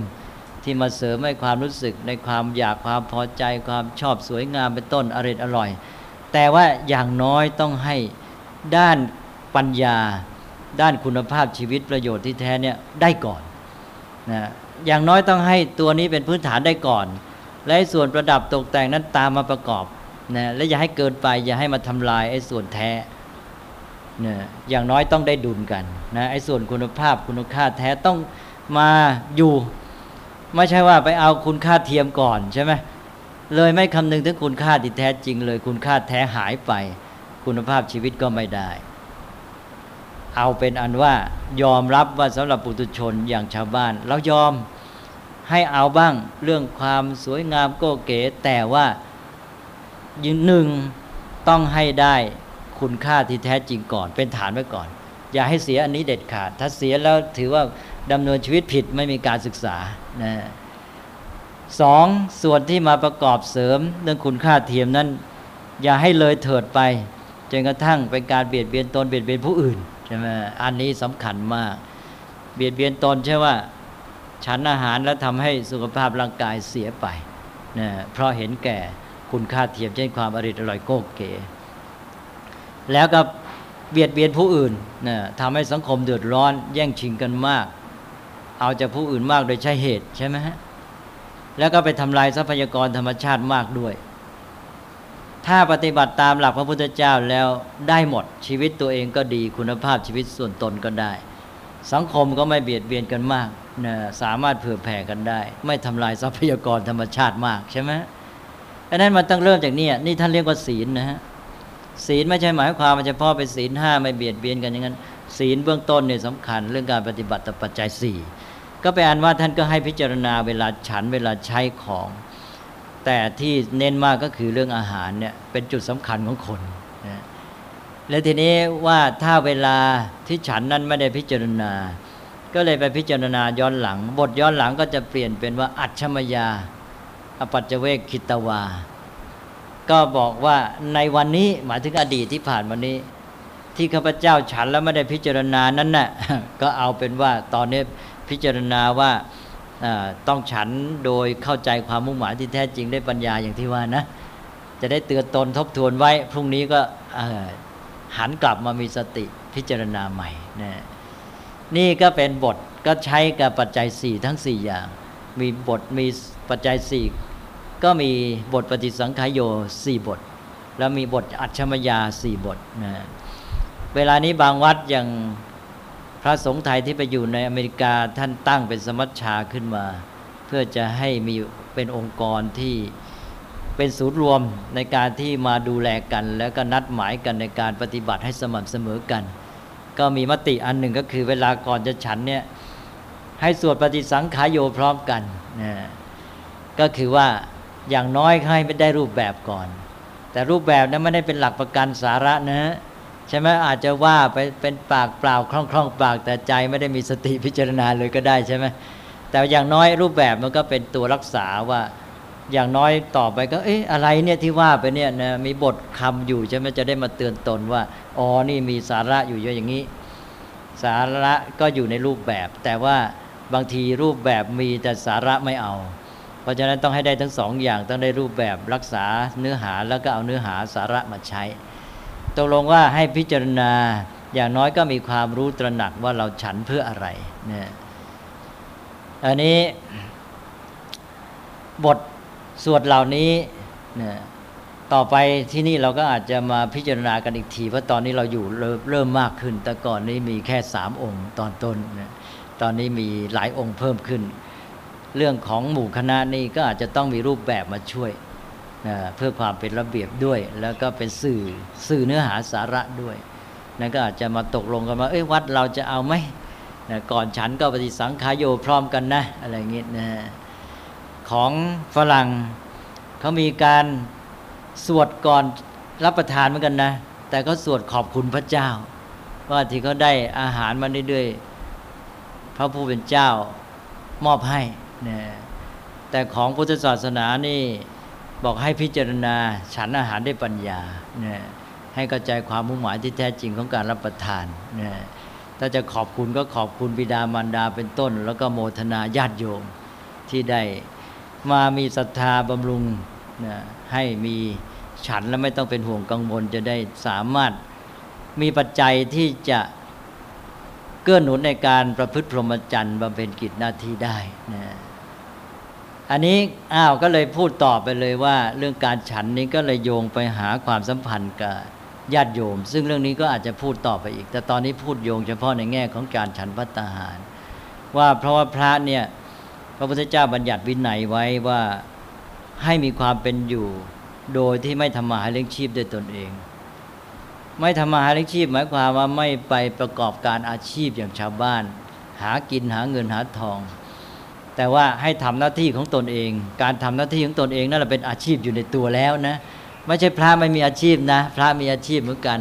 ที่มาเสริมให้ความรู้สึกในความอยากความพอใจความชอบสวยงามเป็นต้นอร่อยอร่อย แต่ว่าอย่างน้อยต้องให้ด้านปัญญา ด้านคุณภาพชีวิตประโยชน์ที่แท้เนี่ยได้ก่อนนะอย่างน้อยต้องให้ตัวนี้เป็นพื้นฐานได้ก่อน และส่วนประดับตกแต่งนั้นตามมาประกอบนะและอย่าให้เกินไป อย่าให้มาทำลายไอ้ส่วนแท้นะอย่างน้อยต้องได้ดุลกันนะไอ้ส่วนคุณภาพคุณค่าแท้ต้องมาอยู่ ไม่ใช่ว่าไปเอาคุณค่าเทียมก่อนใช่ไหมเลยไม่คำนึงถึงคุณค่าที่แท้จริงเลย คุณค่าแท้หายไปคคุณภาพชีวิตก็ไม่ได้ เอาเป็นอันว่ายอมรับว่าสำหรับปุถุชนอย่างชาวบ้านเรายอม ให้เอาบ้างเรื่องความสวยงามโก้เก๋ แต่ว่ายืนหนึ่งต้องให้ได้คุณค่าที่แท้จริงก่อน เป็นฐานไว้ก่อน อย่าให้เสียอันนี้เด็ดขาด ถ้าเสียแล้วถือว่าดำเนินชีวิตผิดไม่มีการศึกษานะสองส่วนที่มาประกอบเสริมเรื่องคุณค่าเทียมนั้น อย่าให้เลยเถิดไปจนกระทั่งเป็นการเบียดเบียนตนเบียดเบียนผู้อื่นใช่ไหมอันนี้สำคัญมาก เบียดเบียนตนใช่ว่า ฉันอาหารแล้วทำให้สุขภาพร่างกายเสียไปนะเพราะเห็นแก่คุณค่าเทียมเช่นความอริดอร่อยโกกเก๋ แล้วก็เบียดเบียนผู้อื่นนะทำให้สังคมเดือดร้อน แย่งชิงกันมาก เอาจากผู้อื่นมากโดยใช้เหตุใช่ไหมฮะแล้วก็ไปทำลายทรัพยากรธรรมชาติมากด้วย ถ้าปฏิบัติตามหลักพระพุทธเจ้าแล้วได้หมดชีวิตตัวเองก็ดีคุณภาพชีวิตส่วนตนก็ได้ สังคมก็ไม่เบียดเบียนกันมาก นะสามารถเผื่อแผ่กันได้ ไม่ทำลายทรัพยากรธรรมชาติมากใช่ไหมดังนั้นมันต้องเริ่มจากนี่นี่ท่านเรียกว่าศีลนะฮะศีลไม่ใช่หมายความว่าเฉพาะเป็นศีลห้าไม่เบียดเบียนกันอย่างนั้น ศีลเบื้องต้นเนี่ยสำคัญเรื่องการปฏิบัติต่อปัจจัยสี่ก็ไปอ่านว่าท่านก็ให้พิจารณาเวลาฉันเวลาใช้ของ แต่ที่เน้นมากก็คือเรื่องอาหารเนี่ยเป็นจุดสำคัญของคนนะและทีนี้ว่าถ้าเวลาที่ฉันนั้นไม่ได้พิจารณา ก็เลยไปพิจารณาย้อนหลัง บทย้อนหลังก็จะเปลี่ยนเป็นว่าอัจฉมยา อปัจเจเวกคิตวา ก็บอกว่าในวันนี้หมายถึงอดีตที่ผ่านวันนี้ ที่ข้าพเจ้าฉันแล้วไม่ได้พิจารณานั้นน่ะก็เอาเป็นว่าตอนนี้พิจารณาว่าต้องฉันโดยเข้าใจความมุ่งหมายที่แท้จริงได้ปัญญาอย่างที่ว่านะ จะได้เตือนตนทบทวนไว้ พรุ่งนี้ก็หันกลับมามีสติพิจารณาใหม่นะ นี่ก็เป็นบทก็ใช้กับปัจจัยสี่ทั้งสี่อย่าง มีบทมีปัจจัยสี่ก็มีบทปฏิสังขายโยสี่บท แล้วมีบทอัจฉมยาสี่บทนะเวลานี้บางวัดอย่างพระสงฆ์ไทยที่ไปอยู่ในอเมริกาท่านตั้งเป็นสมัชชาขึ้นมา เพื่อจะให้มีเป็นองค์กรที่เป็นศูนย์รวมในการที่มาดูแลกัน แล้วก็นัดหมายกันในการปฏิบัติให้สม่ำเสมอกัน ก็มีมติอันหนึ่งก็คือเวลาก่อนจะฉันเนี่ยให้สวดปฏิสังขายโยพร้อมกันนะก็คือว่าอย่างน้อยให้ไม่ได้รูปแบบก่อน แต่รูปแบบนั้นไม่ได้เป็นหลักประกันสาระนะใช่ไหมอาจจะว่าไปเป็นปากเปล่าคล่องคล่องปากแต่ใจไม่ได้มีสติพิจารณาเลยก็ได้ใช่ไหมแต่อย่างน้อยรูปแบบมันก็เป็นตัวรักษาว่า อย่างน้อยต่อไปก็ เอ๊ะอะไรเนี่ยที่ว่าไปเนี่ยนะมีบทคำอยู่ใช่ไหมจะได้มาเตือนตนว่าอ๋อนี่มีสาระอยู่เยอะอย่างนี้ สาระก็อยู่ในรูปแบบ แต่ว่าบางทีรูปแบบมีแต่สาระไม่เอา เพราะฉะนั้นต้องให้ได้ทั้งสองอย่างต้องได้รูปแบบรักษาเนื้อหาแล้วก็เอาเนื้อหาสาระมาใช้ตกลงว่าให้พิจารณาอย่างน้อยก็มีความรู้ตระหนักว่าเราฉันเพื่ออะไรเนี่ยอันนี้บท สวดเหล่านี้เนี่ยต่อไปที่นี่เราก็อาจจะมาพิจารณากันอีกที เพราะตอนนี้เราอยู่เริ่มมากขึ้น แต่ก่อนนี้มีแค่สามองค์ตอนต้นนะตอนนี้มีหลายองค์เพิ่มขึ้น เรื่องของหมู่คณะนี่ก็อาจจะต้องมีรูปแบบมาช่วยเพื่อความเป็นระเบียบด้วย แล้วก็เป็นสื่อสื่อเนื้อหาสาระด้วยนั่นก็อาจจะมาตกลงกันว่าเอ้ยวัดเราจะเอาไหมนะก่อนฉันก็ปฏิสังขายโยพร้อมกันนะ อะไรเงี้ยนะ ของฝรั่งเขามีการสวดก่อนรับประทานเหมือนกันนะ แต่ก็สวดขอบคุณพระเจ้า ว่าที่เขาได้อาหารมาได้ด้วยพระผู้เป็นเจ้ามอบให้นะแต่ของพุทธศาสนานี่บอกให้พิจารณาฉันอาหารได้ปัญญานี่ยให้กระจายความมุ่งหมายที่แท้จริงของการรับประทานนี่ยถ้าจะขอบคุณก็ขอบคุณบิดามารดาเป็นต้น แล้วก็โมทนาญาติโยมที่ได้ มามีศรัทธาบำรุงนะให้มีฉันแล้วไม่ต้องเป็นห่วงกังวลจะได้สามารถมีปัจจัยที่จะเกื้อหนุนในการประพฤติพรหมจรรย์บำเพ็ญกิจหน้าที่ได้นะอันนี้อ้าวก็เลยพูดต่อไปเลยว่า เรื่องการฉันนี้ก็เลยโยงไปหาความสัมพันธ์กับญาติโยม ซึ่งเรื่องนี้ก็อาจจะพูดต่อไปอีก แต่ตอนนี้พูดโยงเฉพาะในแง่ของการฉันพัตาหาร ว่าเพราะว่าพระเนี่ย พระพุทธเจ้าบัญญัติวินัยไว้ว่าให้มีความเป็นอยู่ โดยที่ไม่ทำมาห้เลี้ยงชีพด้วยตนเอง ไม่ทำมาหาเลี้ยงชีพ หมายความว่าไม่ไปประกอบการอาชีพอย่างชาวบ้าน หากินหาเงินหาทอง แต่ว่าให้ทำหน้าที่ของตนเอง การทำหน้าที่ของตนเองนั่นแหละเป็นอาชีพอยู่ในตัวแล้วนะไม่ใช่พระไม่มีอาชีพนะ พระมีอาชีพเหมือนกัน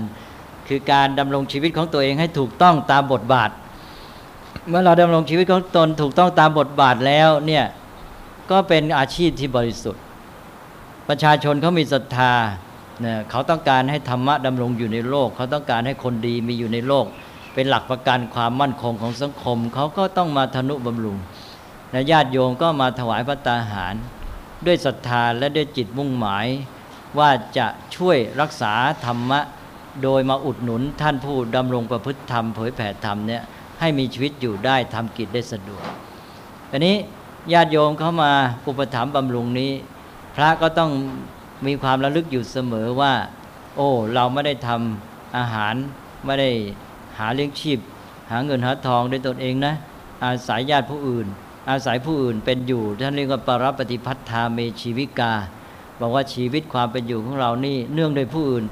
คือการดำรงชีวิตของตัวเองให้ถูกต้องตามบทบาท เมื่อเราดำรงชีวิตของตนถูกต้องตามบทบาทแล้วเนี่ยก็เป็นอาชีพที่บริสุทธิ์ ประชาชนเขามีศรัทธาเนี่ยเขาต้องการให้ธรรมะดำรงอยู่ในโลก เขาต้องการให้คนดีมีอยู่ในโลก เป็นหลักประกันความมั่นคงของสังคม เขาก็ต้องมาทนุบำรุงนะญาติโยมก็มาถวายพระตาหาร ด้วยศรัทธาและด้วยจิตมุ่งหมาย ว่าจะช่วยรักษาธรรมะ โดยมาอุดหนุนท่านผู้ดำรงประพฤติธรรมเผยแผ่ธรรมเนี่ย ให้มีชีวิตอยู่ได้ทำกิจได้สะดวกอันนี้ญาติโยมเข้ามาอุปถัมภ์บำรุงนี้ พระก็ต้องมีความระลึกอยู่เสมอว่า โอ้ เราไม่ได้ทำอาหารไม่ได้หาเลี้ยงชีพ หาเงินหาทองด้วยตนเองนะ อาศัยญาติผู้อื่น อาศัยผู้อื่นเป็นอยู่ ท่านเรียกว่าปรับปฏิพัทธาเมชีวิกา บอกว่าชีวิตความเป็นอยู่ของเรานี่เนื่องโดยผู้อื่น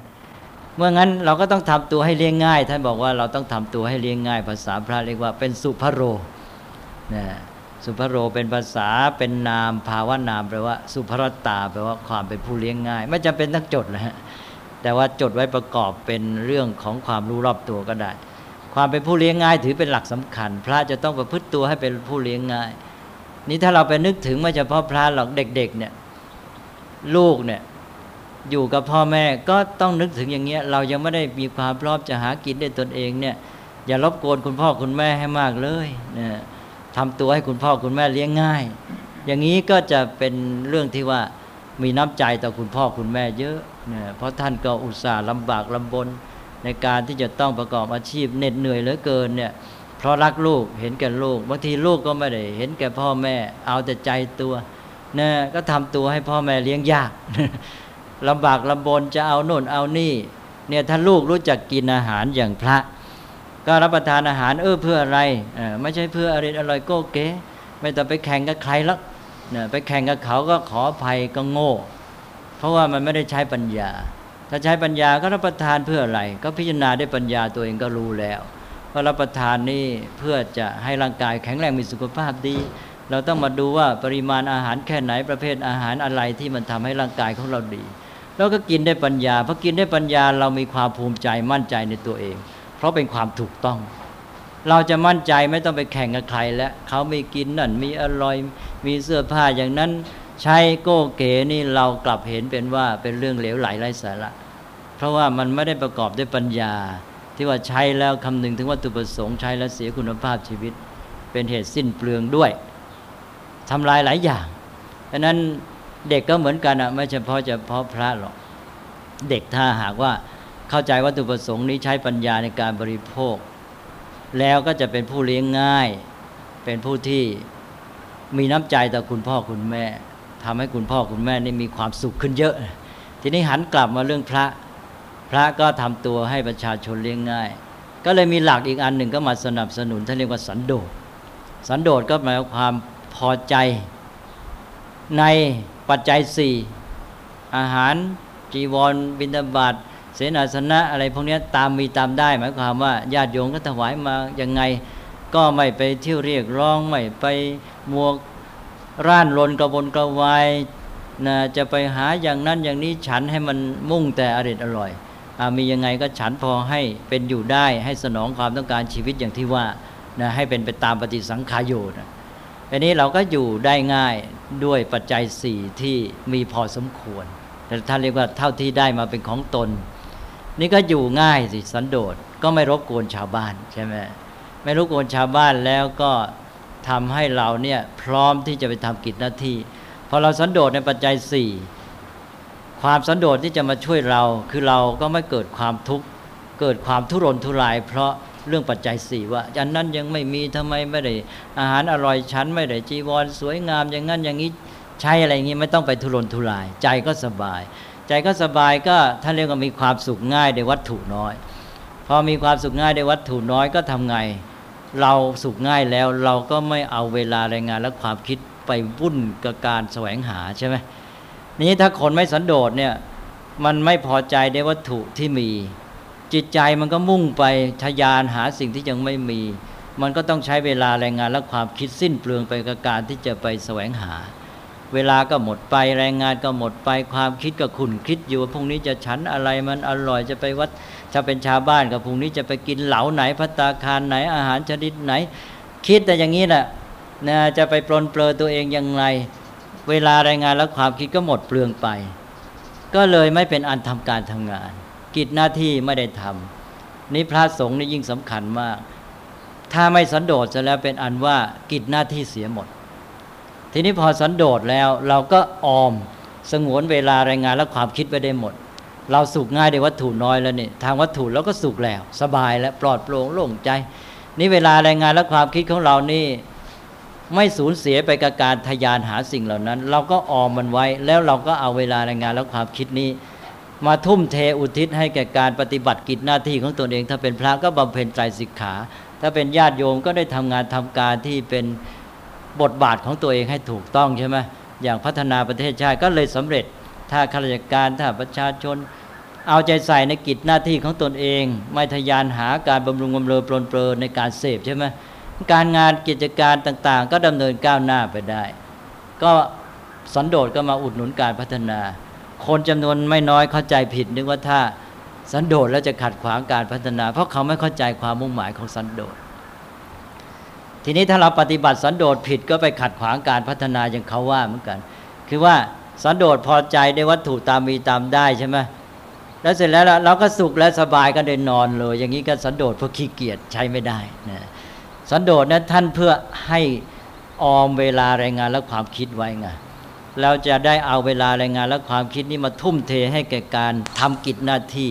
เมื่องั้นเราก็ต้องทำตัวให้เลี้ยงง่าย ท่านบอกว่าเราต้องทำตัวให้เลี้ยงง่าย ภาษาพระเรียกว่าเป็นสุภโรนะสุภโรเป็นภาษาเป็นนามภาวนามแปลว่าสุภรตาแปลว่าความเป็นผู้เลี้ยงง่าย ไม่จำเป็นต้องจดนะฮะแต่ว่าจดไว้ประกอบเป็นเรื่องของความรู้รอบตัวก็ได้ ความเป็นผู้เลี้ยงง่ายถือเป็นหลักสำคัญ พระจะต้องประพฤติตัวให้เป็นผู้เลี้ยงง่าย นี่ถ้าเราไปนึกถึงไม่เฉพาะพระหรอกเด็กๆเนี่ยลูกเนี่ย อยู่กับพ่อแม่ก็ต้องนึกถึงอย่างเงี้ย เรายังไม่ได้มีความพร้อมจะหากินได้ตนเองเนี่ยอย่ารบกวนคุณพ่อคุณแม่ให้มากเลยเนี่ยทำตัวให้คุณพ่อคุณแม่เลี้ยงง่าย อย่างนี้ก็จะเป็นเรื่องที่ว่ามีน้ำใจต่อคุณพ่อคุณแม่เยอะเนี่ยเพราะท่านก็อุตส่าห์ลำบากลำบนในการที่จะต้องประกอบอาชีพเหน็ดเหนื่อยเหลือเกินเนี่ยเพราะรักลูกเห็นแก่ลูกบางทีลูกก็ไม่ได้เห็นแก่พ่อแม่ เอาแต่ใจตัวเนี่ยก็ทำตัวให้พ่อแม่เลี้ยงยาก ลำบากลำบนจะเอาโน่นเอานี่ เนี่ยถ้าลูกรู้จักกินอาหารอย่างพระ ก็รับประทานอาหารเออเพื่ออะไรเออไม่ใช่เพื่ออะไรอร่อยโก้เก๋ไม่ต้องไปแข่งกับใครแล้วเนี่ยไปแข่งกับเขาก็ขออภัยก็โง่ เพราะว่ามันไม่ได้ใช้ปัญญา ถ้าใช้ปัญญาก็รับประทานเพื่ออะไร ก็พิจารณาได้ปัญญาตัวเองก็รู้แล้วว่ารับประทานนี่เพื่อจะให้ร่างกายแข็งแรงมีสุขภาพดีเราต้องมาดูว่าปริมาณอาหารแค่ไหนประเภทอาหารอะไรที่มันทำให้ร่างกายของเราดี แล้วก็กินได้ปัญญาพอกินได้ปัญญาเรามีความภูมิใจมั่นใจในตัวเอง เพราะเป็นความถูกต้อง เราจะมั่นใจไม่ต้องไปแข่งกับใครแล้วเขาไม่กินนั่นมีอร่อยมีเสื้อผ้าอย่างนั้นใช้โก้เก๋นี่เรากลับเห็นเป็นว่าเป็นเรื่องเหลวไหลไร้สาระ เพราะว่ามันไม่ได้ประกอบด้วยปัญญา ที่ว่าใช้แล้วคำนึงถึงวัตถุประสงค์ใช้แล้วเสียคุณภาพชีวิต เป็นเหตุสิ้นเปลืองด้วยทำลายหลายอย่างดังนั้น เด็กก็เหมือนกันอะไม่เฉพาะจะเพาะพระหรอก เด็กถ้าหากว่าเข้าใจวัตถุประสงค์นี้ใช้ปัญญาในการบริโภค แล้วก็จะเป็นผู้เลี้ยงง่าย เป็นผู้ที่มีน้ำใจต่อคุณพ่อคุณแม่ทำให้คุณพ่อคุณแม่นี่มีความสุขขึ้นเยอะ ทีนี้หันกลับมาเรื่องพระ พระก็ทำตัวให้ประชาชนเลี้ยงง่าย ก็เลยมีหลักอีกอันหนึ่งก็มาสนับสนุนท่านเรียกว่าสันโดษสันโดษก็หมายความพอใจใน ปัจจัยสี่อาหารจีวรบิณฑบาตเสนาสนะอะไรพวกนี้ตามมีตามได้ หมายความว่าญาติโยมก็ถวายมายังไง ก็ไม่ไปเที่ยวเรียกร้องไม่ไปมัวร่านรนกระบนกระวายนะจะไปหาอย่างนั้นอย่างนี้ฉันให้มันมุ่งแต่อริดอร่อยอมียังไงก็ฉันพอให้เป็นอยู่ได้ให้สนองความต้องการชีวิตอย่างที่ว่านะให้เป็นไปตามปฏิสังขายโยนะ อันนี้เราก็อยู่ได้ง่ายด้วยปัจจัยสี่ที่มีพอสมควร แต่ท่านเรียกว่าเท่าที่ได้มาเป็นของตน นี่ก็อยู่ง่ายสิสันโดษก็ไม่รบกวนชาวบ้านใช่ไหมไม่รบกวนชาวบ้านแล้วก็ทำให้เราเนี่ยพร้อมที่จะไปทำกิจหน้าที่พอเราสันโดษในปัจจัยสี่ความสันโดษที่จะมาช่วยเรา คือเราก็ไม่เกิดความทุกข์เกิดความทุรนทุราย เพราะ เรื่องปัจจัยสี่ว่าอันนั้นยังไม่มีทำไมไม่ได้อาหารอร่อยชั้นไม่ได้จีวรสวยงามอย่างนั้นอย่างนี้ใช้อะไรอย่างนี้ไม่ต้องไปทุรนทุราย ใจก็สบาย ใจก็สบายก็ท่านเรียกว่ามีความสุขง่ายในวัตถุน้อย พอมีความสุขง่ายในวัตถุน้อยก็ทำไง เราสุขง่ายแล้วเราก็ไม่เอาเวลาแรงงานและความคิดไปวุ่นกับการแสวงหาใช่ไหมนี้ถ้าคนไม่สันโดษเนี่ยมันไม่พอใจในวัตถุที่มี จิตใจมันก็มุ่งไปทยานหาสิ่งที่ยังไม่มี มันก็ต้องใช้เวลาแรงงานและความคิดสิ้นเปลืองไปกับการที่จะไปแสวงหา เวลาก็หมดไปแรงงานก็หมดไปความคิดก็ขุนคิดอยู่ว่าพรุ่งนี้จะฉันอะไรมันอร่อยจะไปวัดถ้าเป็นชาวบ้านก็พรุ่งนี้จะไปกินเหลาไหนพัตตาคารไหนอาหารชนิดไหน คิดแต่อย่างนี้แหละนะจะไปปลนเปลือตัวเองยังไงเวลารายงานและความคิดก็หมดเปลืองไป ก็เลยไม่เป็นอันทำการทำงาน กิจหน้าที่ไม่ได้ทำนี่พระสงฆ์นี่ยิ่งสำคัญมาก ถ้าไม่สันโดษจะแล้วเป็นอันว่ากิจหน้าที่เสียหมด ทีนี้พอสันโดษแล้วเราก็ออมสงวนเวลารายงานและความคิดไปได้หมด เราสุขง่ายในวัตถุน้อยแล้วนี่ทางวัตถุเราก็สุขแล้ว สบายและปลอดโปร่งโล่งใจ นี่เวลารายงานและความคิดของเรานี่ไม่สูญเสียไปกับการทยานหาสิ่งเหล่านั้น เราก็ออมมันไว้ แล้วเราก็เอาเวลารายงานและความคิดนี้ มาทุ่มเทอุทิศให้แก่การปฏิบัติกิจหน้าที่ของตนเอง ถ้าเป็นพระก็บำเพ็ญใจสิกขา ถ้าเป็นญาติโยมก็ได้ทำงานทำการที่เป็นบทบาทของตัวเองให้ถูกต้องใช่ไหมอย่างพัฒนาประเทศชาติก็เลยสำเร็จ ถ้าข้าราชการถ้าประชาชน เอาใจใส่ในกิจหน้าที่ของตนเอง ไม่ทยานหาการบำรุงบำเรอปลนเปลือในการเสพใช่ไหมการงานกิจการต่างๆ ก็ดำเนินก้าวหน้าไปได้ ก็สันโดษก็มาอุดหนุนการพัฒนา คนจำนวนไม่น้อยเข้าใจผิดนึกว่าถ้าสันโดษแล้วจะขัดขวางการพัฒนา เพราะเขาไม่เข้าใจความมุ่งหมายของสันโดษ ทีนี้ถ้าเราปฏิบัติสันโดษผิดก็ไปขัดขวางการพัฒนาอย่างเขาว่าเหมือนกัน คือว่าสันโดษพอใจได้วัตถุตามมีตามได้ใช่ไหมแล้วเสร็จแล้วเราก็สุขและสบายก็เดินอนเลย อย่างนี้ก็สันโดษเพราะขี้เกียจใช้ไม่ได้นะสันโดษนะท่านเพื่อให้ออมเวลาแรงงานและความคิดไว้ไง เราจะได้เอาเวลาแรงงาน และความคิดนี้มาทุ่มเทให้แก่การทำกิจหน้าที่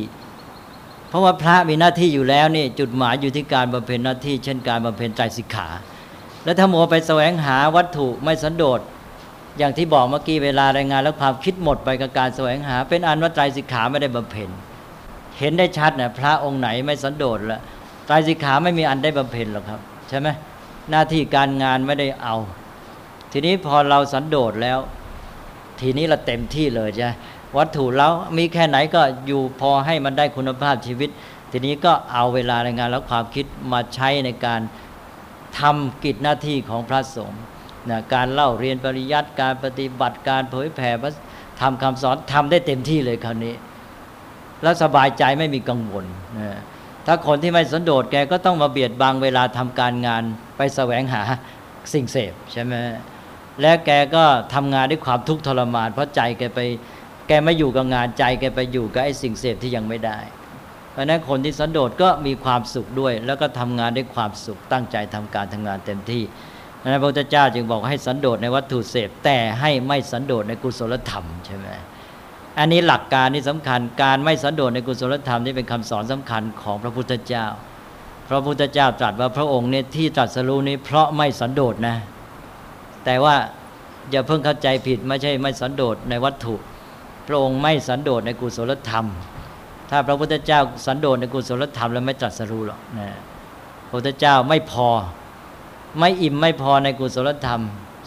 เพราะว่าพระมีหน้าที่อยู่แล้วนี่จุดหมายอยู่ที่การบำเพ็ญหน้าที่ เช่นการบำเพ็ญใจสิกขา แล้วถ้าโมไปแสวงหาวัตถุไม่สันโดษอย่างที่บอกเมื่อกี้เวลาแรงงาน และความคิดหมดไปกับการแสวงหา เป็นอันว่าใจสิกขาไม่ได้บำเพ็ญเห็นได้ชัดนะพระองค์ไหนไม่สันโดษละใจสิกขาไม่มีอันได้บำเพ็ญหรอกครับ ใช่ไหมหน้าที่การงานไม่ได้เอา ทีนี้พอเราสันโดษแล้ว ทีนี้เราเต็มที่เลยใช่วัตถุแล้วมีแค่ไหนก็อยู่พอให้มันได้คุณภาพชีวิต ทีนี้ก็เอาเวลาในงานแล้วความคิดมาใช้ในการทำกิจหน้าที่ของพระสงฆ์นะการเล่าเรียนปริยัติการปฏิบัติการเผยแผ่ทำคำสอนทำได้เต็มที่เลยคราวนี้ แล้วสบายใจไม่มีกังวลนะถ้าคนที่ไม่สันโดษแกก็ต้องมาเบียดบังเวลาทำการงานไปแสวงหาสิ่งเสพใช่ไหม และแกก็ทำงานด้วยความทุกข์ทรมาน เพราะใจแกไปแกไม่อยู่กับงานใจแกไปอยู่กับไอ้สิ่งเสพที่ยังไม่ได้ เพราะนั้นคนที่สันโดษก็มีความสุขด้วย แล้วก็ทำงานด้วยความสุขตั้งใจทำการทำงานเต็มที่พระพุทธเจ้าจึงบอกให้สันโดษในวัตถุเสพแต่ให้ไม่สันโดษในกุศลธรรมใช่ไหมอันนี้หลักการนี่สำคัญการไม่สันโดษในกุศลธรรมนี่เป็นคำสอนสำคัญของพระพุทธเจ้า พระพุทธเจ้าตรัสว่าพระองค์เนี่ยที่ตรัสรู้นี้เพราะไม่สันโดษนะ แต่ว่าอย่าเพิ่งเข้าใจผิดไม่ใช่ไม่สันโดษในวัตถุ พระองค์ไม่สันโดษในกุศลธรรม ถ้าพระพุทธเจ้าสันโดษในกุศลธรรมแล้วไม่ตรัสรู้หรอกนะพระพุทธเจ้าไม่พอ ไม่อิ่มไม่พอในกุศลธรรม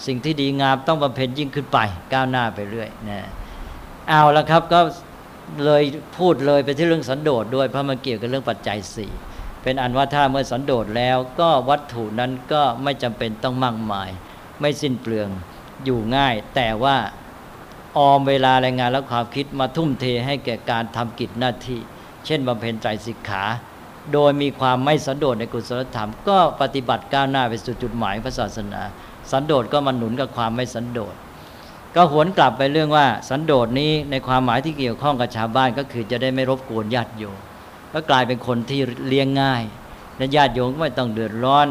สิ่งที่ดีงามต้องบำเพ็ญยิ่งขึ้นไป ก้าวหน้าไปเรื่อยนะเอาละครับก็เลยพูดเลยไปที่เรื่องสันโดษด้วยเพราะมันเกี่ยวกับเรื่องปัจจัยสี่เป็นอันว่าถ้าเมื่อสันโดษแล้วก็วัตถุนั้นก็ไม่จำเป็นต้องมากมาย ไม่สิ้นเปลืองอยู่ง่าย แต่ว่าออมเวลาแรงงานและความคิดมาทุ่มเทให้แก่การทำกิจหน้าที่ เช่นบำเพ็ญใจสิกขา โดยมีความไม่สันโดษในกุศลธรรม ก็ปฏิบัติก้าวหน้าไปสู่จุดหมายพระศาสนา สันโดษก็มาหนุนกับความไม่สันโดษก็หวนกลับไปเรื่องว่าสันโดษนี้ในความหมายที่เกี่ยวข้องกับชาวบ้านก็คือจะได้ไม่รบกวนญาติโยมก็กลายเป็นคนที่เลี้ยงง่ายและญาติโยมก็ไม่ต้องเดือดร้อน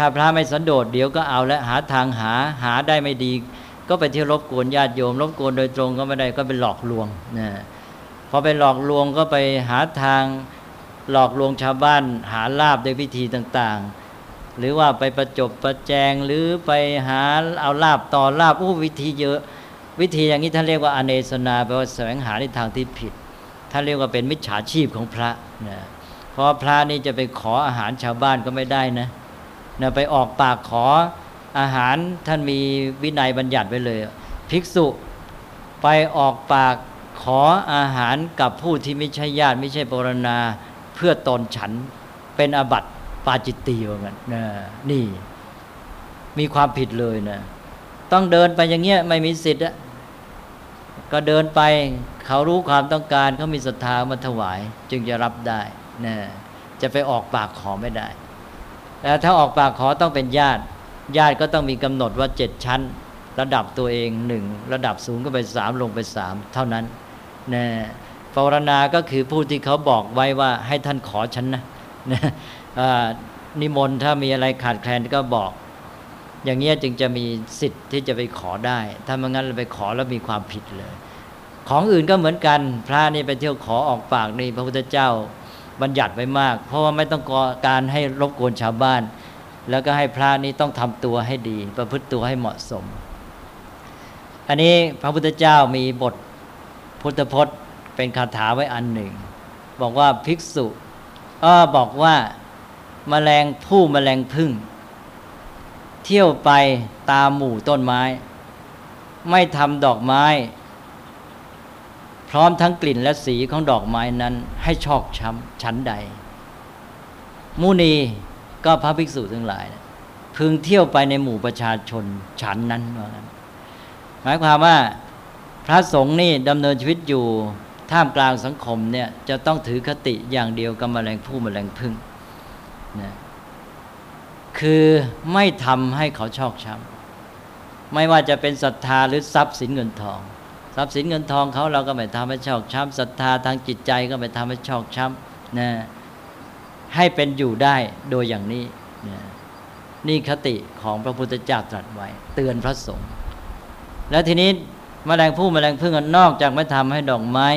ถ้าพระไม่สันโดษเดี๋ยวก็เอาและหาทางหาหาได้ไม่ดี ก็ไปที่รบกวนญาติโยม รบกวนโดยตรงก็ไม่ได้ก็เป็นหลอกลวงนะพอไปหลอกลวงก็ไปหาทางหลอกลวงชาวบ้านหาลาบด้วยวิธีต่างๆ หรือว่าไปประจบประแจงหรือไปหาเอาลาบต่อลาบอู้วิธีเยอะ วิธีอย่างนี้ท่านเรียกว่าอเนสนาแปลว่าแสวงหาในทางที่ผิดท่านเรียกว่าเป็นมิจฉาชีพของพระนะเพราะพระนี่จะไปขออาหารชาวบ้านก็ไม่ได้นะ นะไปออกปากขออาหารท่านมีวินัยบัญญัติไว้เลย ภิกษุไปออกปากขออาหารกับผู้ที่ไม่ใช่ญาติไม่ใช่ปรณาเพื่อตนฉันเป็นอบัติปาจิตตีว่างั้นนะนี่ มีความผิดเลยนะต้องเดินไปอย่างเงี้ยไม่มีสิทธิ์อะก็เดินไปเขารู้ความต้องการเขามีศรัทธามาถวาย จึงจะรับได้นะจะไปออกปากขอไม่ได้ แต่ถ้าออกปากขอต้องเป็นญาติ ญาติก็ต้องมีกำหนดว่าเจ็ดชั้น ระดับตัวเองหนึ่งระดับสูงก็ไปสามลงไปสามเท่านั้นนะปรณาก็คือผู้ที่เขาบอกไว้ว่าให้ท่านขอฉันนะนะนิมนต์ถ้ามีอะไรขาดแคลนก็บอก อย่างเงี้ยจึงจะมีสิทธิ์ที่จะไปขอได้ ถ้าไม่งั้นเราไปขอแล้วมีความผิดเลย ของอื่นก็เหมือนกัน พระนี่ไปเที่ยวขอออกปากนี่พระพุทธเจ้า บัญญัติไว้มาก เพราะว่าไม่ต้องการให้รบกวนชาวบ้าน แล้วก็ให้พระนี้ต้องทำตัวให้ดี ประพฤติตัวให้เหมาะสม อันนี้พระพุทธเจ้ามีบทพุทธพจน์เป็นคาถาไว้อันหนึ่ง บอกว่าภิกษุก็บอกว่ามาแมลงผู้มแมลงพึ่ง เที่ยวไปตามหมู่ต้นไม้ ไม่ทำดอกไม้ พร้อมทั้งกลิ่นและสีของดอกไม้นั้น ให้ชอกช้ำชั้นใด มุนีก็พระภิกษุทั้งหลาย พึงเที่ยวไปในหมู่ประชาชนฉันนั้นว่างั้นหมายความว่าพระสงฆ์นี่ดำเนินชีวิตอยู่ท่ามกลางสังคมเนี่ยจะต้องถือคติอย่างเดียวกับมแมลงผู้มแมลงพึ่งนะคือไม่ทำให้เขาชอกช้ำไม่ว่าจะเป็นศรัทธาหรือทรัพย์สินเงินทอง ทรัพย์สินเงินทองเขาเราก็ไม่ทำให้ชอกช้ำศรัทธาทางจิตใจก็ไม่ทำให้ชอกช้ำนะให้เป็นอยู่ได้โดยอย่างนี้นะนี่คติของพระพุทธเจ้าตรัสไว้ เตือนพระสงฆ์แล้วทีนี้มแมลงผู้มแมลงพึ่งนอกจากไม่ทำให้ดอกไม้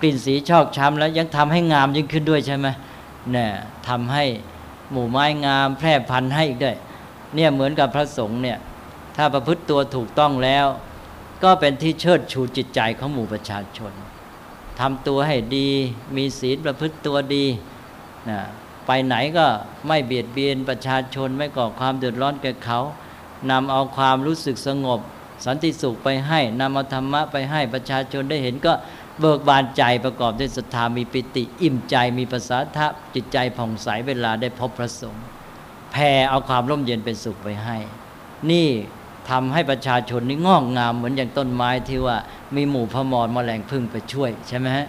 กลิ่นสีชอกช้ำแล้วยังทำให้งามยิ่งขึ้นด้วยใช่ไหมเนี่ยทำให้หมู่ไม้งามแพร่พันธุ์ให้อีกด้วยเนี่ยเหมือนกับพระสงฆ์เนี่ยถ้าประพฤติตัวถูกต้องแล้ว ก็เป็นที่เชิดชูจิตใจของหมู่ประชาชนทำตัวให้ดี มีศีลประพฤติตัวดีนะไปไหนก็ไม่เบียดเบียนประชาชนไม่ก่อความเดือดร้อนแก่เขานำเอาความรู้สึกสงบ สันติสุขไปให้นำเอาธรรมะไปให้ประชาชนได้เห็นก็เบิกบานใจประกอบด้วยศรัทธามีปิติ อิ่มใจมีภาษาทะจิตใจผ่องใสเวลาได้พบพระสงฆ์แผ่เอาความร่มเย็นเป็นสุขไปให้ นี่ ทำให้ประชาชนนี่งอกงามเหมือนอย่างต้นไม้ที่ว่ามีหมู่พมรมแมลงพึ่งไปช่วยใช่ไหมฮะ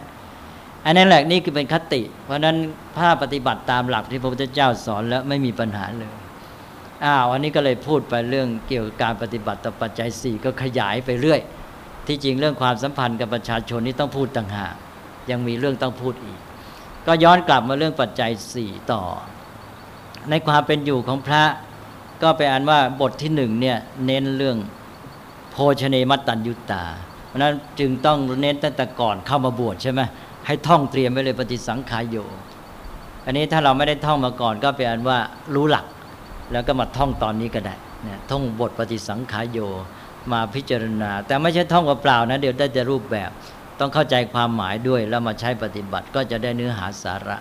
อันนั้นแหละนี่คือเป็นคติ เพราะนั้นถ้าปฏิบัติตามหลักที่พระพุทธเจ้าสอนแล้วไม่มีปัญหาเลยอ้าวอันนี้ก็เลยพูดไปเรื่องเกี่ยวกับการปฏิบัติต่อปัจจัยสี่ก็ขยายไปเรื่อย ที่จริงเรื่องความสัมพันธ์กับประชาชนนี่ต้องพูดต่างหากยังมีเรื่องต้องพูดอีก ก็ย้อนกลับมาเรื่องปัจจัยสี่ต่อ ในความเป็นอยู่ของพระ ก็ไปอ่านว่าบทที่หนึ่งเนี่ยเน้นเรื่องโภชเนมัตตัญยุตตา เพราะนั้นจึงต้องเน้นตั้งแต่ก่อนเข้ามาบวชใช่ไหมให้ท่องเตรียมไว้เลยปฏิสังขายโย อันนี้ถ้าเราไม่ได้ท่องมาก่อนก็ไปอ่านว่ารู้หลัก แล้วก็มาท่องตอนนี้ก็ได้นะท่องบทปฏิสังขายโยมาพิจารณา แต่ไม่ใช่ท่องเปล่านะเดี๋ยวได้จะรูปแบบ ต้องเข้าใจความหมายด้วยแล้วมาใช้ปฏิบัติก็จะได้เนื้อหาสาระ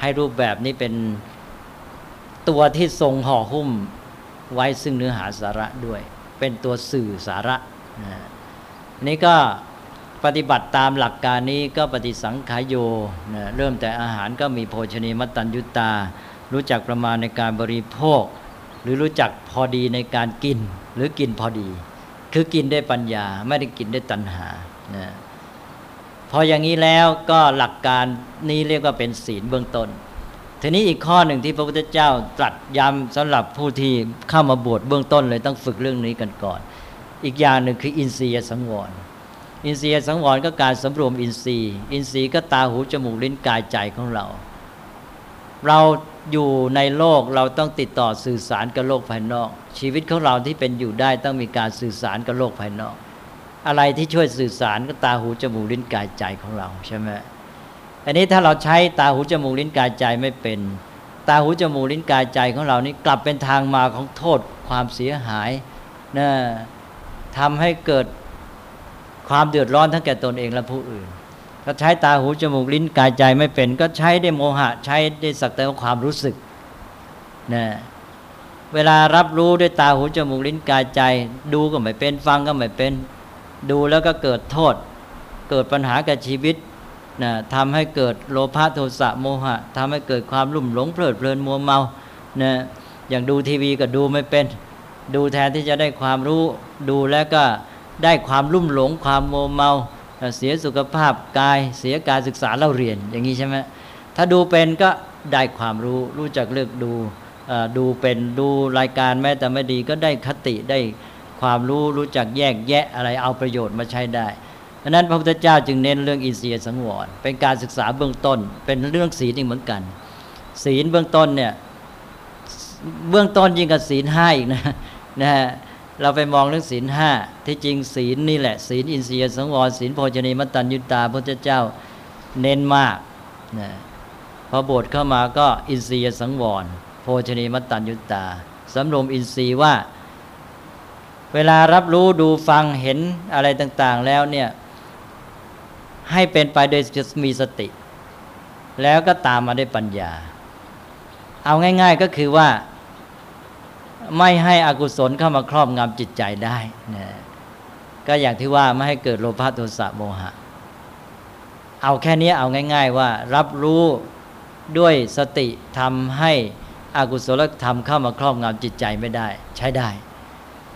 ให้รูปแบบนี้เป็นตัวที่ทรงห่อหุ้ม ไว้ซึ่งเนื้อหาสาระด้วย เป็นตัวสื่อสาระนะนี่ก็ปฏิบัติตามหลักการนี้ก็ปฏิสังขายโยนะเริ่มแต่อาหารก็มีโภชนีมัตตัญยุตา รู้จักประมาณในการบริโภค หรือรู้จักพอดีในการกิน หรือกินพอดี คือกินได้ปัญญาไม่ได้กินได้ตัณหานะพออย่างนี้แล้วก็หลักการนี้เรียกว่าเป็นศีลเบื้องต้น ทีนี้อีกข้อหนึ่งที่พระพุทธเจ้าตรัสย้ำสำหรับผู้ที่เข้ามาบวชเบื้องต้นเลยต้องฝึกเรื่องนี้กันก่อน อีกอย่างหนึ่งคืออินทรียสังวร อินทรียสังวรก็การสำรวมอินทรีย์ อินทรีย์ก็ตาหูจมูกลิ้นกายใจของเรา เราอยู่ในโลกเราต้องติดต่อสื่อสารกับโลกภายนอก ชีวิตของเราที่เป็นอยู่ได้ต้องมีการสื่อสารกับโลกภายนอก อะไรที่ช่วยสื่อสารก็ตาหูจมูกลิ้นกายใจของเราใช่ไหม อันนี้ถ้าเราใช้ตาหูจมูกลิ้นกายใจไม่เป็น ตาหูจมูกลิ้นกายใจของเรานี่กลับเป็นทางมาของโทษความเสียหายนะทำให้เกิดความเดือดร้อนทั้งแก่ตนเองและผู้อื่น ถ้าใช้ตาหูจมูกลิ้นกายใจไม่เป็น ก็ใช้ได้โมหะใช้ได้สักแต่ว่าความรู้สึกนะเวลารับรู้ด้วยตาหูจมูกลิ้นกายใจ ดูก็ไม่เป็นฟังก็ไม่เป็น ดูแล้วก็เกิดโทษ เกิดปัญหากับชีวิต นะทำให้เกิดโลภะโทสะโมหะทำให้เกิดความลุ่มหลงเพลิดเพลินมัวเมานะอย่างดูทีวีก็ดูไม่เป็น ดูแทนที่จะได้ความรู้ดูแล้วก็ได้ความลุ่มหลงความโมเมาเสียสุขภาพกายเสียการศึกษาเล่าเรียนอย่างนี้ใช่ไหมถ้าดูเป็นก็ได้ความรู้รู้จักเลือกดูดูเป็นดูรายการแม้แต่ไม่ดีก็ได้คติได้ความรู้รู้จักแยกแยะอะไรเอาประโยชน์มาใช้ได้ ดังนั้นพระพุทธเจ้าจึงเน้นเรื่องอินทรียสังวร เป็นการศึกษาเบื้องต้น เป็นเรื่องศีลอีกเหมือนกัน ศีลเบื้องต้นเนี่ยเบื้องต้นยิ่งกับศีลห้าอีกนะนะฮะเราไปมองเรื่องศีลห้าที่จริงศีลนี่แหละ ศีลอินทรียสังวรศีลโภชนีมัตตัญญุตาพระพุทธเจ้าเน้นมากนะพอบทเข้ามาก็อินทรียสังวรโภชนีมัตตัญญุตาสำรวมอินทรีย์ว่า เวลารับรู้ดูฟังเห็นอะไรต่าง ๆ แล้วเนี่ย ให้เป็นไปโดยมีสติ แล้วก็ตามมาด้วยปัญญา เอาง่าย ๆก็คือว่า ไม่ให้อกุศลเข้ามาครอบงำจิตใจได้นะก็อย่างที่ว่าไม่ให้เกิดโลภะโทสะโมหะ เอาแค่นี้เอาง่าย ๆ ว่า รับรู้ด้วยสติทำให้อากุศลธรรมเข้ามาครอบงำจิตใจไม่ได้ ใช้ได้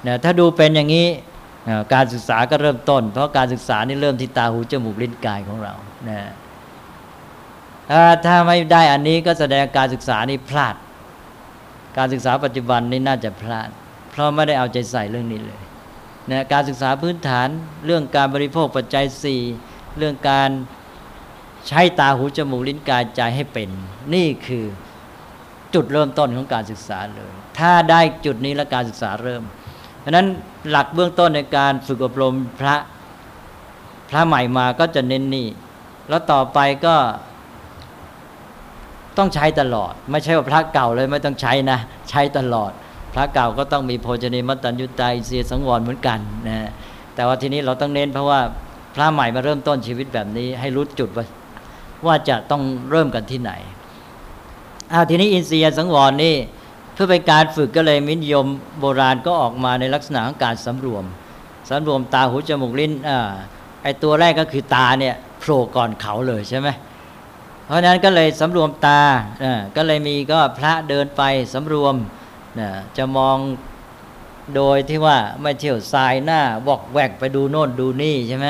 นะถ้าดูเป็นอย่างนี้ การศึกษาก็เริ่มต้น เพราะการศึกษานี่เริ่มที่ตาหูจมูกลิ้นกายของเรานะถ้าถ้าไม่ได้อันนี้ก็แสดงการศึกษานี่พลาด การศึกษาปัจจุบันนี่น่าจะพลาด เพราะไม่ได้เอาใจใส่เรื่องนี้เลยนะการศึกษาพื้นฐานเรื่องการบริโภคปัจจัยสี่เรื่องการใช้ตาหูจมูกลิ้นกายใจให้เป็น นี่คือจุดเริ่มต้นของการศึกษาเลย ถ้าได้จุดนี้แล้วการศึกษาเริ่ม เพราะนั้นหลักเบื้องต้นในการฝึกอบรมพระพระใหม่มาก็จะเน้นนี่ แล้วต่อไปก็ต้องใช้ตลอด ไม่ใช่ว่าพระเก่าเลยไม่ต้องใช้นะ ใช้ตลอด พระเก่าก็ต้องมีโภชนีมัตตัญญุตาเสียสังวรเหมือนกันนะแต่ว่าทีนี้เราต้องเน้นเพราะว่าพระใหม่มาเริ่มต้นชีวิตแบบนี้ ให้รู้จุดว่าว่าจะต้องเริ่มกันที่ไหนอ้าวทีนี้อินทรียสังวรนี่ เพื่อเป็นการฝึกก็เลยมินยมโบราณก็ออกมาในลักษณะของการสำรวมสำรวมตาหูจมูกลิ้นอ่าไอตัวแรกก็คือตาเนี่ยโผล่ก่อนเขาเลยใช่ไหมเพราะนั้นก็เลยสำรวมตาอ่าก็เลยมีก็พระเดินไปสำรวมนะจะมองโดยที่ว่าไม่เที่ยวสายหน้าบอกแวกไปดูโน่นดูนี่ใช่ไหม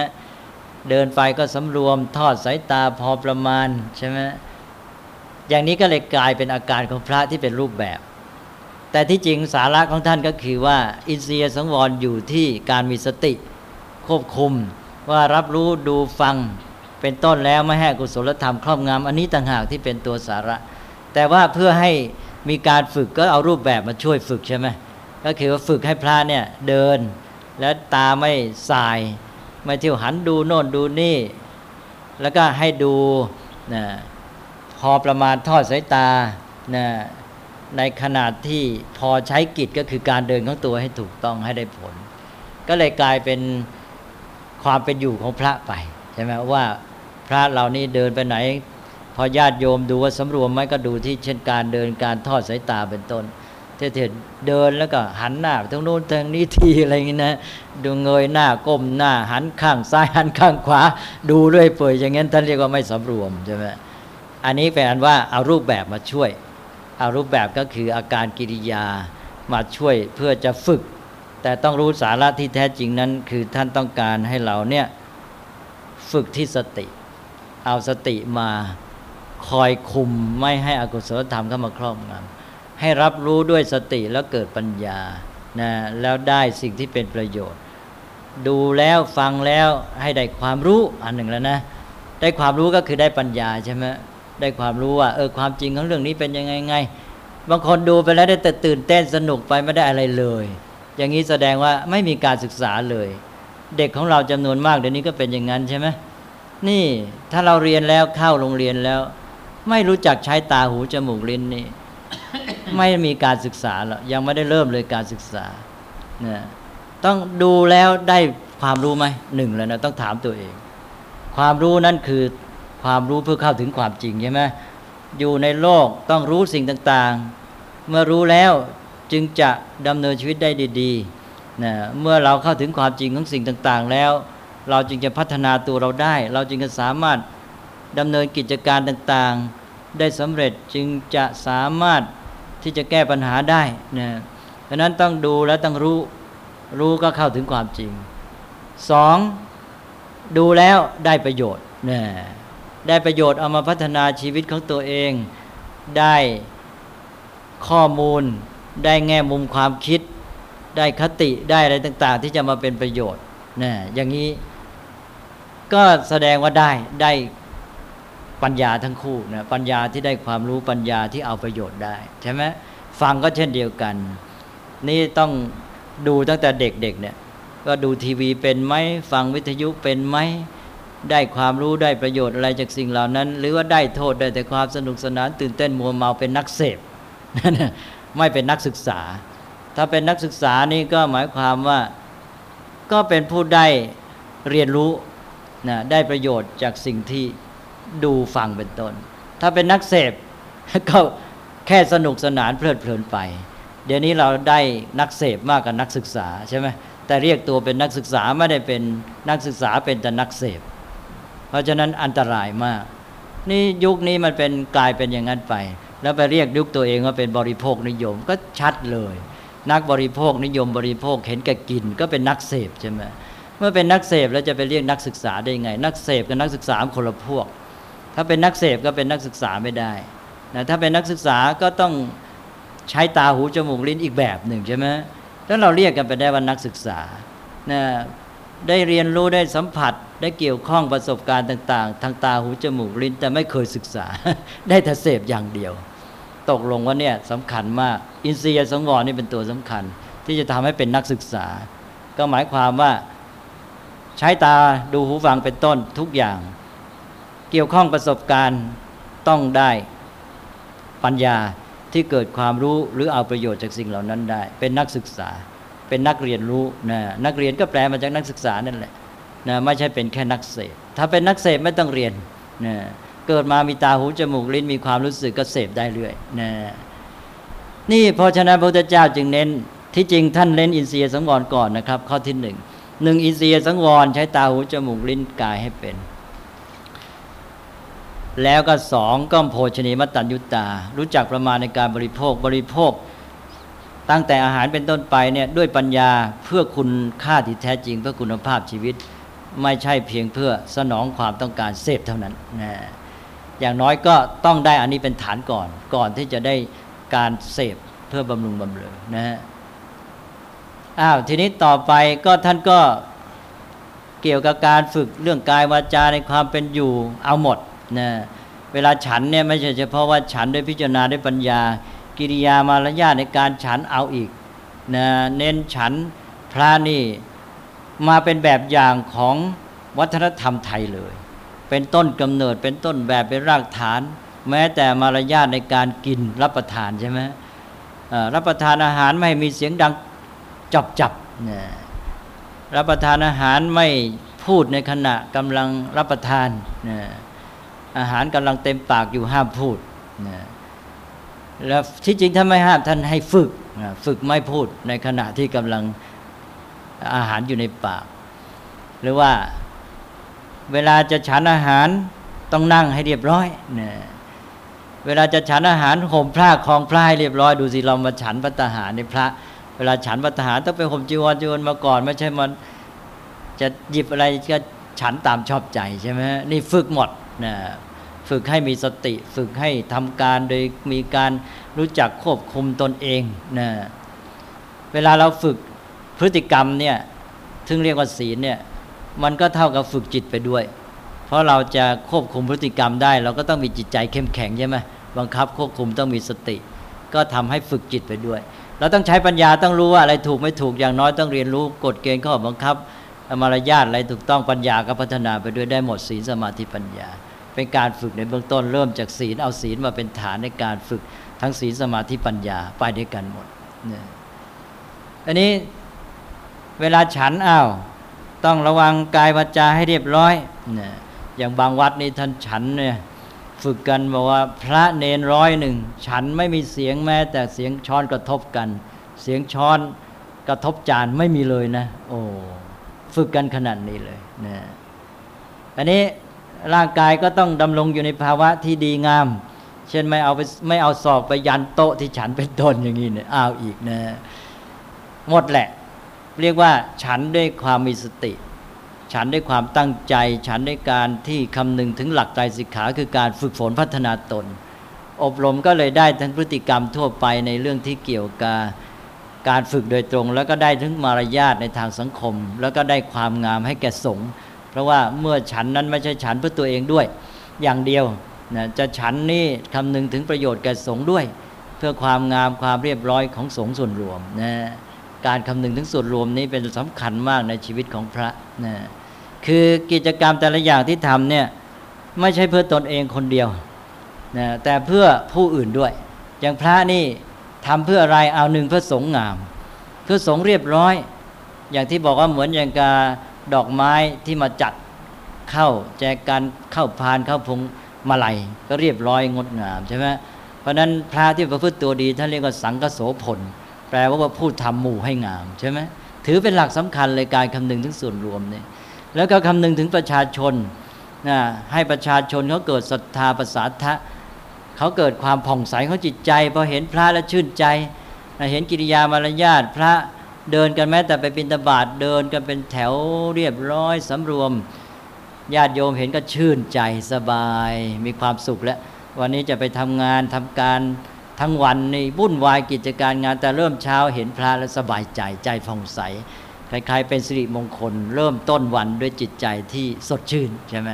เดินไปก็สำรวมทอดสายตาพอประมาณใช่ไหมอย่างนี้ก็เลยกลายเป็นอาการของพระที่เป็นรูปแบบ แต่ที่จริงสาระของท่านก็คือว่า อินทรียสังวรอยู่ที่การมีสติ ควบคุมว่ารับรู้ดูฟังเป็นต้นแล้วไม่ให้กุศลธรรมครอบงำอันนี้ต่างหากที่เป็นตัวสาระ แต่ว่าเพื่อให้มีการฝึกก็เอารูปแบบมาช่วยฝึกใช่ไหมก็คือว่าฝึกให้พระเนี่ยเดิน และตาไม่สาย ไม่เที่ยวหันดูโน่นดูนี่ แล้วก็ให้ดูนะพอประมาณทอดสายตานะ ในขนาดที่พอใช้กิจก็คือการเดินของตัวให้ถูกต้องให้ได้ผล ก็เลยกลายเป็นความเป็นอยู่ของพระไปใช่ไหมว่าพระเหล่านี้เดินไปไหน พอญาติโยมดูว่าสำรวมไหมก็ดูที่เช่นการเดินการทอดสายตาเป็นต้นเทศเดินแล้วก็หันหน้าทางโน้นทางนี้ทีอะไรอย่างนี้นะดูเงยหน้าก้มหน้า หันข้างซ้ายหันข้างขวา ดูเรื่อยเปื่อยอย่างนั้นท่านเรียกว่าไม่สำรวมใช่ไหมอันนี้แปลว่าเอารูปแบบมาช่วย เอารูปแบบก็คืออาการกิริยามาช่วยเพื่อจะฝึก แต่ต้องรู้สาระที่แท้จริงนั้น คือท่านต้องการให้เราเนี่ยฝึกที่สติ เอาสติมาคอยคุมไม่ให้อกุศลธรรมเข้ามาครอบงำให้รับรู้ด้วยสติแล้วเกิดปัญญานะแล้วได้สิ่งที่เป็นประโยชน์ ดูแล้วฟังแล้วให้ได้ความรู้อันหนึ่งแล้วนะ ได้ความรู้ก็คือได้ปัญญาใช่ไหม ได้ความรู้ว่าเออความจริงของเรื่องนี้เป็นยังไงไง บางคนดูไปแล้วได้แต่ตื่นเต้นสนุกไปไม่ได้อะไรเลย อย่างนี้แสดงว่าไม่มีการศึกษาเลย เด็กของเราจำนวนมากเดี๋ยวนี้ก็เป็นอย่างนั้นใช่ไหมนี่ถ้าเราเรียนแล้วเข้าโรงเรียนแล้ว ไม่รู้จักใช้ตาหูจมูกลิ้นนี่ไม่มีการศึกษาหรอกยังไม่ได้เริ่มเลยการศึกษาเนี่ยต้องดูแล้วได้ความรู้ไหมหนึ่งแล้วนะต้องถามตัวเอง ความรู้นั่นคือ ความรู้เพื่อเข้าถึงความจริงใช่ไหมอยู่ในโลกต้องรู้สิ่งต่างๆ เมื่อรู้แล้วจึงจะดำเนินชีวิตได้ดีๆนะเมื่อเราเข้าถึงความจริงของสิ่งต่างๆ แล้ว เราจึงจะพัฒนาตัวเราได้ เราจึงจะสามารถดำเนินกิจการต่างๆ ได้สำเร็จจึงจะสามารถที่จะแก้ปัญหาได้นะดังนั้นต้องดูและต้องรู้รู้ก็เข้าถึงความจริงสองดูแล้วได้ประโยชน์นะ ได้ประโยชน์เอามาพัฒนาชีวิตของตัวเอง ได้ข้อมูล ได้แง่มุมความคิด ได้คติได้อะไรต่าง ๆ ที่จะมาเป็นประโยชน์นะอย่างนี้ก็แสดงว่าได้ได้ปัญญาทั้งคู่นะปัญญาที่ได้ความรู้ปัญญาที่เอาประโยชน์ได้ใช่ไหมฟังก็เช่นเดียวกัน นี่ต้องดูตั้งแต่เด็กๆเนี่ยก็ดูทีวีเป็นไหมฟังวิทยุเป็นไหม ได้ความรู้ได้ประโยชน์อะไรจากสิ่งเหล่านั้น หรือว่าได้โทษได้แต่ความสนุกสนาน ตื่นเต้นมัวเมาเป็นนักเสพไม่เป็นนักศึกษา ถ้าเป็นนักศึกษานี่ก็หมายความว่าก็เป็นผู้ได้เรียนรู้นะได้ประโยชน์จากสิ่งที่ดูฟังเป็นต้น ถ้าเป็นนักเสพก็แค่สนุกสนานเพลิดเพลินไป เดี๋ยวนี้เราได้นักเสพมากกว่านักศึกษาใช่ไหมแต่เรียกตัวเป็นนักศึกษาไม่ได้เป็นนักศึกษาเป็นแต่นักเสพเพ ราะฉะนั้นอันตรายมาก นี่ยุคนี้มันเป็นกลายเป็นอย่างนั้นไป แล้วไปเรียกยุคตัวเองว่าเป็นบริโภคนิยมก็ชัดเลย นักบริโภคนิยมบริโภคเห็นแก่กิน ก็เป็นนักเสพใช่ไหมเมื่อเป็นนักเสพแล้วจะไปเรียกนักศึกษาได้ไง นักเสพกับนักศึกษาคนละพวก ถ้าเป็นนักเสพก็เป็นนักศึกษาไม่ได้นะถ้าเป็นนักศึกษาก็ต้องใช้ตาหูจมูกลิ้นอีกแบบหนึ่งใช่ไหมแล้วเราเรียกกันไปได้ว่านักศึกษานะ ได้เรียนรู้ได้สัมผัส ได้เกี่ยวข้องประสบการณ์ต่าง ๆ ทางตาหูจมูกลิ้นแต่ไม่เคยศึกษา ได้แต่เสพอย่างเดียว ตกลงว่าเนี่ยสำคัญมาก อินทรียสังวรนี่เป็นตัวสำคัญ ที่จะทำให้เป็นนักศึกษา ก็หมายความว่าใช้ตาดูหูฟังเป็นต้นทุกอย่าง เกี่ยวข้องประสบการณ์ต้องได้ปัญญาที่เกิดความรู้หรือเอาประโยชน์จากสิ่งเหล่านั้นได้ เป็นนักศึกษา เป็นนักเรียนรู้นะนักเรียนก็แปลมาจากนักศึกษานั่นแหละนะไม่ใช่เป็นแค่นักเสพถ้าเป็นนักเสพไม่ต้องเรียนนะเกิดมามีตาหูจมูกลิ้นมีความรู้สึกก็เสพได้เรื่อยนะนี่เพราะฉะนั้นพระพุทธเจ้าจึงเน้นที่จริงท่านเน้นอินทรียสังวรก่อนนะครับ ข้อที่หนึ่งหนึ่งอินทรียสังวรใช้ตาหูจมูกลิ้นกายให้เป็น แล้วก็สองก็โภชนีมัตตัญยุตา รู้จักประมาณในการบริโภคบริโภค ตั้งแต่อาหารเป็นต้นไปเนี่ยด้วยปัญญาเพื่อคุณค่าที่แท้จริงเพื่อคุณภาพชีวิต ไม่ใช่เพียงเพื่อสนองความต้องการเสพเท่านั้นนะอย่างน้อยก็ต้องได้อันนี้เป็นฐานก่อน ก่อนที่จะได้การเสพเพื่อบำรุงบำเรอนะฮะอ้าวทีนี้ต่อไปก็ท่านก็เกี่ยวกับการฝึกเรื่องกายวาจาในความเป็นอยู่เอาหมดนะเวลาฉันเนี่ยไม่ใช่เฉพาะว่าฉันด้วยพิจารณาด้วยปัญญา กิริยามารยาทในการฉันเอาอีกนะเน้นฉันพระนี่มาเป็นแบบอย่างของวัฒนธรรมไทยเลย เป็นต้นกำเนิดเป็นต้นแบบเป็นรากฐาน แม้แต่มารยาทในการกินรับประทานใช่ไหมรับประทานอาหารไม่มีเสียงดังจับจับนะรับประทานอาหารไม่พูดในขณะกำลังรับประทานนะอาหารกำลังเต็มปากอยู่ห้ามพูดนะ แล้วที่จริงท่านไม่ห้ามท่านให้ฝึกฝึกไม่พูดในขณะที่กำลังอาหารอยู่ในปาก หรือว่าเวลาจะฉันอาหารต้องนั่งให้เรียบร้อยนะเวลาจะฉันอาหารห่มผ้าคลองพระให้เรียบร้อยดูสิเรามาฉันพัตหารในพระ เวลาฉันพัตหารต้องไปห่มจีวรจีวรมาก่อน ไม่ใช่มันจะหยิบอะไรก็ฉันตามชอบใจใช่ไหมนี่ฝึกหมดนะ ฝึกให้มีสติ ฝึกให้ทำการโดยมีการรู้จักควบคุมตนเองนะเวลาเราฝึกพฤติกรรมเนี่ยถึงเรียกว่าศีลเนี่ยมันก็เท่ากับฝึกจิตไปด้วย เพราะเราจะควบคุมพฤติกรรมได้ เราก็ต้องมีจิตใจเข้มแข็งใช่ไหมบังคับควบคุมต้องมีสติ ก็ทำให้ฝึกจิตไปด้วย เราต้องใช้ปัญญาต้องรู้ว่าอะไรถูกไม่ถูกอย่างน้อยต้องเรียนรู้กฎเกณฑ์ข้อบังคับมารยาทอะไรถูกต้องปัญญาก็พัฒนาไปด้วยได้หมดศีลสมาธิปัญญา เป็นการฝึกในเบื้องต้นเริ่มจากศีลเอาศีลมาเป็นฐานในการฝึกทั้งศีลสมาธิปัญญาไปด้วยกันหมดเนี่ยอันนี้เวลาฉันอ้าวต้องระวังกายวาจาให้เรียบร้อยเนี่ยอย่างบางวัดนี่ท่านฉันเนี่ยฝึกกันบอกว่าพระเนนร้อยหนึ่งฉันไม่มีเสียงแม้ แต่เสียงช้อนกระทบกัน เสียงช้อนกระทบจานไม่มีเลยนะ โอ้ฝึกกันขนาดนี้เลยนะอันนี้ ร่างกายก็ต้องดำรงอยู่ในภาวะที่ดีงาม เช่นไม่เอาไปไม่เอาศอกไปยันโต๊ะที่ฉันเป็นต้นอย่างนี้เนี่ยอ้าวอีกนะ หมดแหละ เรียกว่าฉันด้วยความมีสติ ฉันด้วยความตั้งใจ ฉันด้วยการที่คำนึงถึงหลักใจสิกขาคือการฝึกฝนพัฒนาตน อบรมก็เลยได้ทั้งพฤติกรรมทั่วไปในเรื่องที่เกี่ยวกับการฝึกโดยตรง แล้วก็ได้ถึงมารยาทในทางสังคม แล้วก็ได้ความงามให้แก่สงฆ์ เพราะว่าเมื่อฉันนั้นไม่ใช่ฉันเพื่อตัวเองด้วย อย่างเดียวนะจะฉันนี่คำนึงถึงประโยชน์แก่สงฆ์ด้วย เพื่อความงามความเรียบร้อยของสงฆ์ส่วนรวมนะการคำนึงถึงส่วนรวมนี้เป็นสำคัญมากในชีวิตของพระนะคือกิจกรรมแต่ละอย่างที่ทำเนี่ยไม่ใช่เพื่อตนเองคนเดียวนะแต่เพื่อผู้อื่นด้วย อย่างพระนี่ทำเพื่ออะไรเอาหนึ่งเพื่อสงงาม เพื่อสงเรียบร้อย อย่างที่บอกว่าเหมือนอย่างการ ดอกไม้ที่มาจัดเข้าแจกันเข้าพานเข้าพงมาลัยก็เรียบร้อยงดงามใช่ไหมเพราะนั้นพระที่ประพฤติตัวดีท่านเรียกว่าสังกโสผล แปลว่าพูดทำหมู่ให้งามใช่ไหมถือเป็นหลักสำคัญเลยการคำนึงถึงส่วนรวมเนี่ยแล้วก็คำนึงถึงประชาชนนะให้ประชาชนเขาเกิดศรัทธาประสาทะเขาเกิดความผ่องใสเขาจิตใจพอเห็นพระแล้วชื่นใจ เห็นกิริยามารยาทพระ เดินกันแม้แต่ไปบิณฑบาตเดินกันเป็นแถวเรียบร้อยสำรวมญาติโยมเห็นก็ชื่นใจสบาย มีความสุขแล้ว วันนี้จะไปทำงานทำการทั้งวันนี่วุ่นวายกิจการงานแต่เริ่มเช้าเห็นพระแล้วสบายใจใจผ่องใสคล้ายๆเป็นสิริมงคล เริ่มต้นวันด้วยจิตใจที่สดชื่นใช่ไหม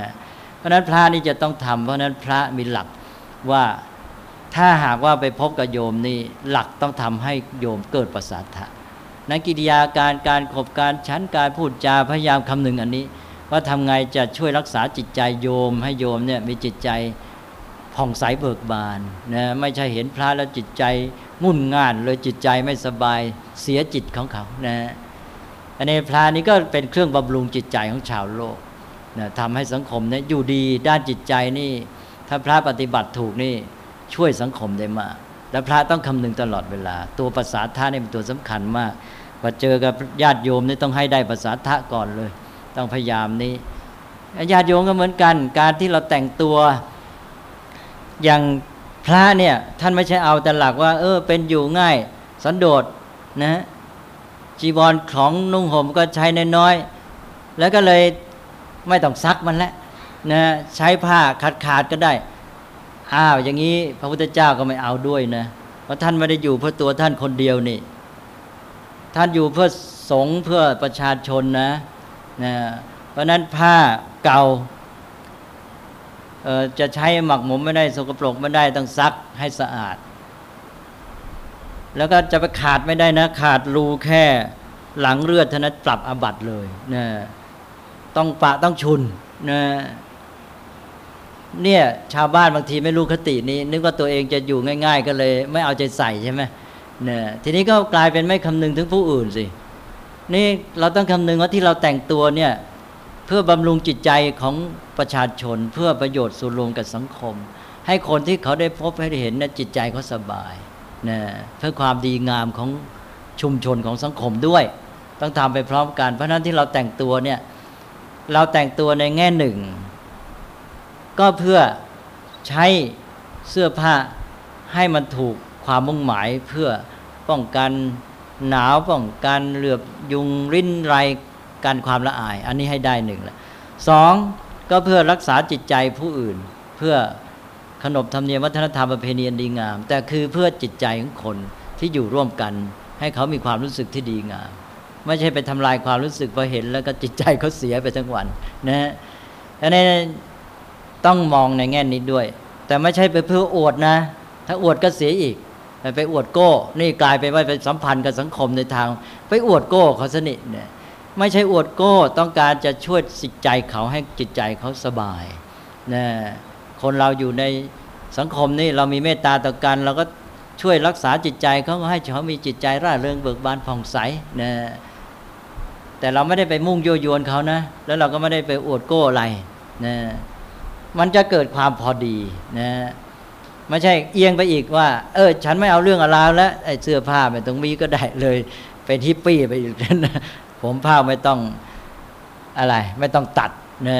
เพราะนั้นพระนี่จะต้องทำเพราะนั้นพระมีหลักว่าถ้าหากว่าไปพบกับโยมนี่หลักต้องทำให้โยมเกิดประสาทะ นักกิริยาการการขบการชั้นการพูดจาพยายามคำหนึ่งอันนี้ ว่าทำไงจะช่วยรักษาจิตใจโยม ให้โยมเนี่ยมีจิตใจผ่องใสเบิกบานนะไม่ใช่เห็นพระแล้วจิตใจงุ่นง่านเลยจิตใจไม่สบายเสียจิตของเขานะอันนี้พระนี้ก็เป็นเครื่องบำรุงจิตใจของชาวโลกนะทำให้สังคมเนี่ยอยู่ดีด้านจิตใจนี่ ถ้าพระปฏิบัติถูกนี่ช่วยสังคมได้มากและพระต้องคำนึงตลอดเวลา ตัวภาษาท่านี่ยเป็นตัวสำคัญมาก พอเจอกับญาติโยมนี่ต้องให้ได้ภาษาทะก่อนเลย ต้องพยายามนี้ญาติโยมก็เหมือนกัน การที่เราแต่งตัวอย่างพระเนี่ยท่านไม่ใช่เอาแต่หลักว่า เออ เป็นอยู่ง่าย สันโดษนะจีวรของนุ่งห่มก็ใช้น้อยๆแล้วก็เลยไม่ต้องซักมันแล้วนะใช้ผ้าขาดขาดก็ได้ อ้าวอย่างนี้พระพุทธเจ้าก็ไม่เอาด้วยนะเพราะท่านไม่ได้อยู่เพื่อตัวท่านคนเดียวนี่ ท่านอยู่เพื่อสงเพื่อประชาชนนะนะเพราะนั้นผ้าเก่าจะใช้หมักหมมไม่ได้สกปรกไม่ได้ต้องซักให้สะอาด แล้วก็จะไปขาดไม่ได้นะ ขาดรูแค่หลังเลือดเท่านั้นปรับอบัตเลยนะต้องปะต้องชุนนะเนี่ยชาวบ้านบางทีไม่รู้คตินี้ นึกว่าตัวเองจะอยู่ง่าย ๆ ก็เลย ไม่เอาใจใส่ใช่ไหม เนี่ยทีนี้ก็กลายเป็นไม่คำนึงถึงผู้อื่นสินี่เราต้องคำนึงว่าที่เราแต่งตัวเนี่ยเพื่อบำรุงจิตใจของประชาชน เพื่อประโยชน์ส่วนรวมกับสังคม ให้คนที่เขาได้พบให้ได้เห็นนะจิตใจเขาสบายนะเพื่อความดีงามของชุมชนของสังคมด้วย ต้องทำไปพร้อมกัน เพราะนั้นที่เราแต่งตัวเนี่ยเราแต่งตัวในแง่หนึ่ง ก็เพื่อใช้เสื้อผ้าให้มันถูก ความมุ่งหมายเพื่อป้องกันหนาวป้องกันเหลือบยุงริ้นไรกันความละอาย อันนี้ให้ได้หนึ่งละสองก็เพื่อรักษาจิตใจผู้อื่น เพื่อขนบธรรมเนียมวัฒนธรรมประเพณีดีงาม แต่คือเพื่อจิตใจของคนที่อยู่ร่วมกัน ให้เขามีความรู้สึกที่ดีงาม ไม่ใช่ไปทำลายความรู้สึกพอเห็น แล้วก็จิตใจเขาเสียไปทั้งวันนะฮะอันนี้ต้องมองในแง่นี้ด้วย แต่ไม่ใช่ไปเพื่ออวดนะ ถ้าอวดก็เสียอีก ไปอวดโก้ นี่กลายไปว่าไปสัมพันธ์กับสังคมในทาง ไปอวดโก้เขาสนิทเนี่ยไม่ใช่อวดโก้ต้องการจะช่วยจิตใจเขาให้จิตใจเขาสบายนะคนเราอยู่ในสังคมนี่เรามีเมตตาต่อกัน เราก็ช่วยรักษาจิตใจเขาให้เขามีจิตใจร่าเริงเบิกบานผ่องใสนะแต่เราไม่ได้ไปมุ่งโยโยนเขานะ แล้วเราก็ไม่ได้ไปอวดโก้อะไรนะมันจะเกิดความพอดีนะ ไม่ใช่เอียงไปอีกว่า เออ ฉันไม่เอาเรื่องอะไรแล้วไอ้เสื้อผ้าไม่ต้องมีก็ได้เลย เป็นฮิปปี้ไปอีกนะผมผ้าไม่ต้องอะไร ไม่ต้องตัดนะ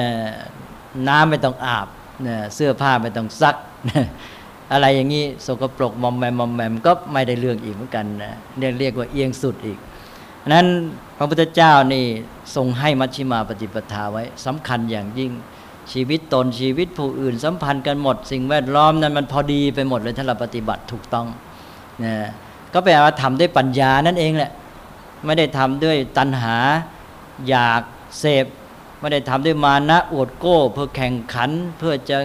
น้ำไม่ต้องอาบนะเสื้อผ้าไม่ต้องซักนะอะไรอย่างนี้สกปรกมอมแมมมอมแมมก็ไม่ได้เรื่องอีกเหมือนกันนะเรียกเรียกว่าเอียงสุดอีกนั้นพระพุทธเจ้านี่ทรงให้มัชฌิมาปฏิปทาไว้สำคัญอย่างยิ่ง ชีวิตตนชีวิตผู้อื่นสัมพันธ์กันหมด สิ่งแวดล้อมนั้นมันพอดีไปหมดเลยถ้าเราปฏิบัติถูกต้องนะก็แปลว่าทำด้วยปัญญานั่นเองแหละไม่ได้ทำด้วยตัณหาอยากเสพไม่ได้ทำด้วยมานะอวดโก้ เพื่อแข่งขันเพื่อจะ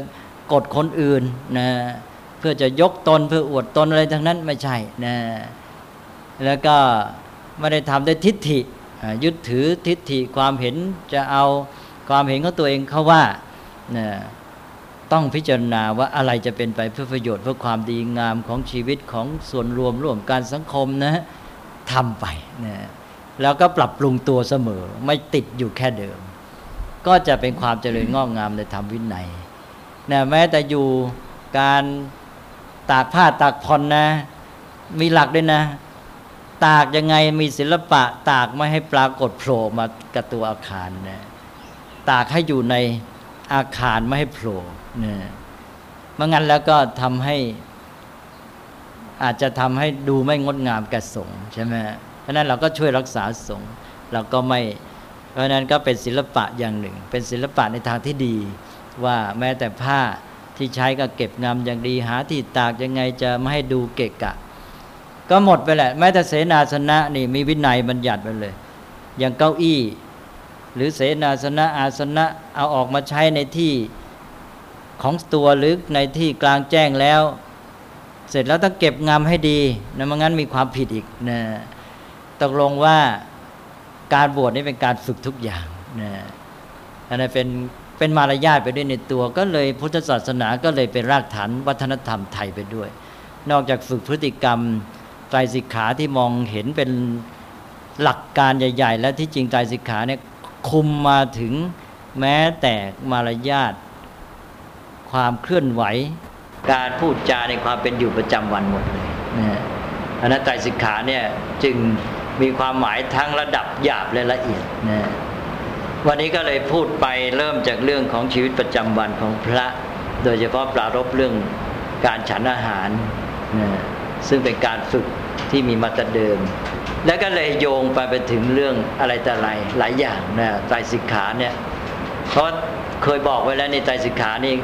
กดคนอื่นนะเพื่อจะยกตนเพื่ออวดตนอะไรทั้งนั้นไม่ใช่นะแล้วก็ไม่ได้ทำด้วยทิฏฐิยึดถือทิฏฐิความเห็นจะเอาความเห็นของตัวเองเขาว่า นะต้องพิจารณาว่าอะไรจะเป็นไปเพื่อประโยชน์เพื่อความดีงามของชีวิตของส่วนรวมร่วมการสังคมนะทำไปนะแล้วก็ปรับปรุงตัวเสมอไม่ติดอยู่แค่เดิม ก็จะเป็นความเจริญงอกงามในธรรมวินัยนะแม้แต่อยู่การตากผ้าตากผ่อนนะ มีหลักด้วยนะ ตากยังไงมีศิลปะ ตากไม่ให้ปรากฏโผล่มากับตัวอาคารนะตากให้อยู่ใน อาคารไม่ให้โผล่เนี่ยเมื่องั้นแล้วก็ทำให้ อาจจะทำให้ดูไม่งดงามแก่สงใช่ไหมเพราะนั้นเราก็ช่วยรักษาสงเราก็ไม่ เพราะนั้นก็เป็นศิลปะอย่างหนึ่ง เป็นศิลปะในทางที่ดี ว่าแม้แต่ผ้าที่ใช้ก็เก็บงามอย่างดีหาที่ตากยังไงจะไม่ให้ดูเกะกะ ก็หมดไปแหละ แม้แต่เสนาสนะนี่มีวินัยบัญญัติไปเลย อย่างเก้าอี้ หรือเสนาสนะอาสนะเอาออกมาใช้ในที่ของตัวหรือในที่กลางแจ้งแล้ว เสร็จแล้วต้องเก็บงามให้ดีนะไม่งั้นมีความผิดอีกนะตกลงว่าการบวชนี่เป็นการฝึกทุกอย่างนะอันนั้นเป็นเป็นมารยาทไปด้วยในตัว ก็เลยพุทธศาสนาก็เลยเป็นรากฐานวัฒนธรรมไทยไปด้วย นอกจากฝึกพฤติกรรมไตรสิกขาที่มองเห็นเป็นหลักการใหญ่ ๆ แล้วที่จริงไตรสิกขาเนี่ย คุมมาถึงแม้แต่มารยาทความเคลื่อนไหว การพูดจาในความเป็นอยู่ประจำวันหมดเลยนะอนัตตสิกขาเนี่ยจึงมีความหมายทั้งระดับหยาบและละเอียดนะวันนี้ก็เลยพูดไปเริ่มจากเรื่องของชีวิตประจำวันของพระ โดยเฉพาะปรารบเรื่องการฉันอาหารนะซึ่งเป็นการฝึกที่มีมาตรเดิม แล้วก็เลยโยงไปไปถึงเรื่องอะไรแต่ไรหลายอย่างนะไตรสิกขาเนี่ยเพราะเคยบอกไว้แล้วในไตรสิกขานี่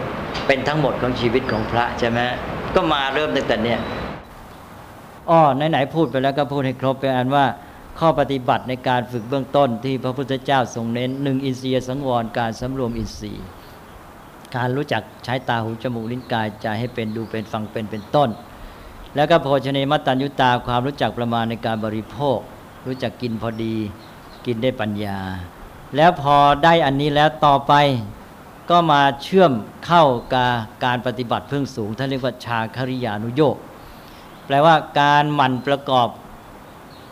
เป็นทั้งหมดของชีวิตของพระใช่ไหมก็มาเริ่มตั้งแต่เนี้ยอ้อไหนๆพูดไปแล้วก็พูดให้ครบไปอันว่า ข้อปฏิบัติในการฝึกเบื้องต้นที่พระพุทธเจ้าทรงเน้นหนึ่งอินทรียสังวรการสำรวมอินทรีย์การรู้จักใช้ตาหูจมูกลิ้นกายใจให้เป็นดูเป็นฟังเป็นเป็นต้น แล้วก็โภชเนมัตตัญญุตาความรู้จักประมาณในการบริโภค รู้จักกินพอดี กินได้ปัญญา แล้วพอได้อันนี้แล้วต่อไปก็มาเชื่อมเข้ากับการปฏิบัติเพิ่งสูงท่านเรียกว่าชาคริยานุโยกแปลว่าการหมั่นประกอบ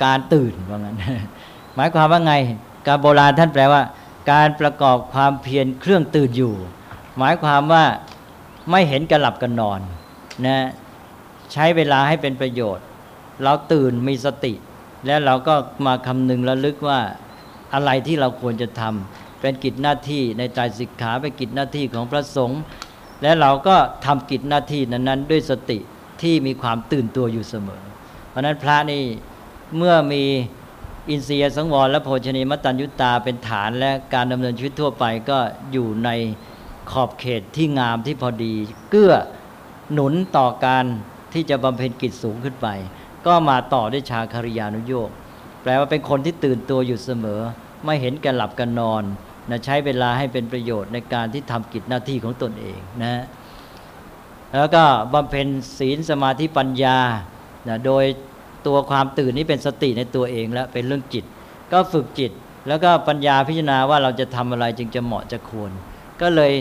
การตื่นว่างั้น หมายความว่าไง การโบราณท่านแปลว่า การประกอบความเพียรเครื่องตื่นอยู่ หมายความว่าไม่เห็นกันหลับกันนอนนะ ใช้เวลาให้เป็นประโยชน์ เราตื่นมีสติ แล้วเราก็มาคำนึงระลึกว่าอะไรที่เราควรจะทำเป็นกิจหน้าที่ในใจสิกขาเป็นกิจหน้าที่ของพระสงฆ์และเราก็ทำกิจหน้าที่นั้นๆ ด้วยสติที่มีความตื่นตัวอยู่เสมอ เพราะนั้นพระนี่เมื่อมีอินทรียสังวรและโภชนีมตัญยุตาเป็นฐานและการดำเนินชีวิตทั่วไปก็อยู่ในขอบเขตที่งามที่พอดี เกื้อหนุนต่อการ ที่จะบำเพ็ญกิจสูงขึ้นไป ก็มาต่อด้วยชาคาริยานุโยกแปลว่าเป็นคนที่ตื่นตัวอยู่เสมอ ไม่เห็นกันหลับกันนอนนะใช้เวลาให้เป็นประโยชน์ในการที่ทำกิจหน้าที่ของตนเองนะแล้วก็บำเพ็ญศีลสมาธิปัญญานะโดยตัวความตื่นนี้เป็นสติในตัวเองแล้วเป็นเรื่องจิต ก็ฝึกจิต แล้วก็ปัญญาพิจารณาว่าเราจะทำอะไรจึงจะเหมาะจะควร ก็เลย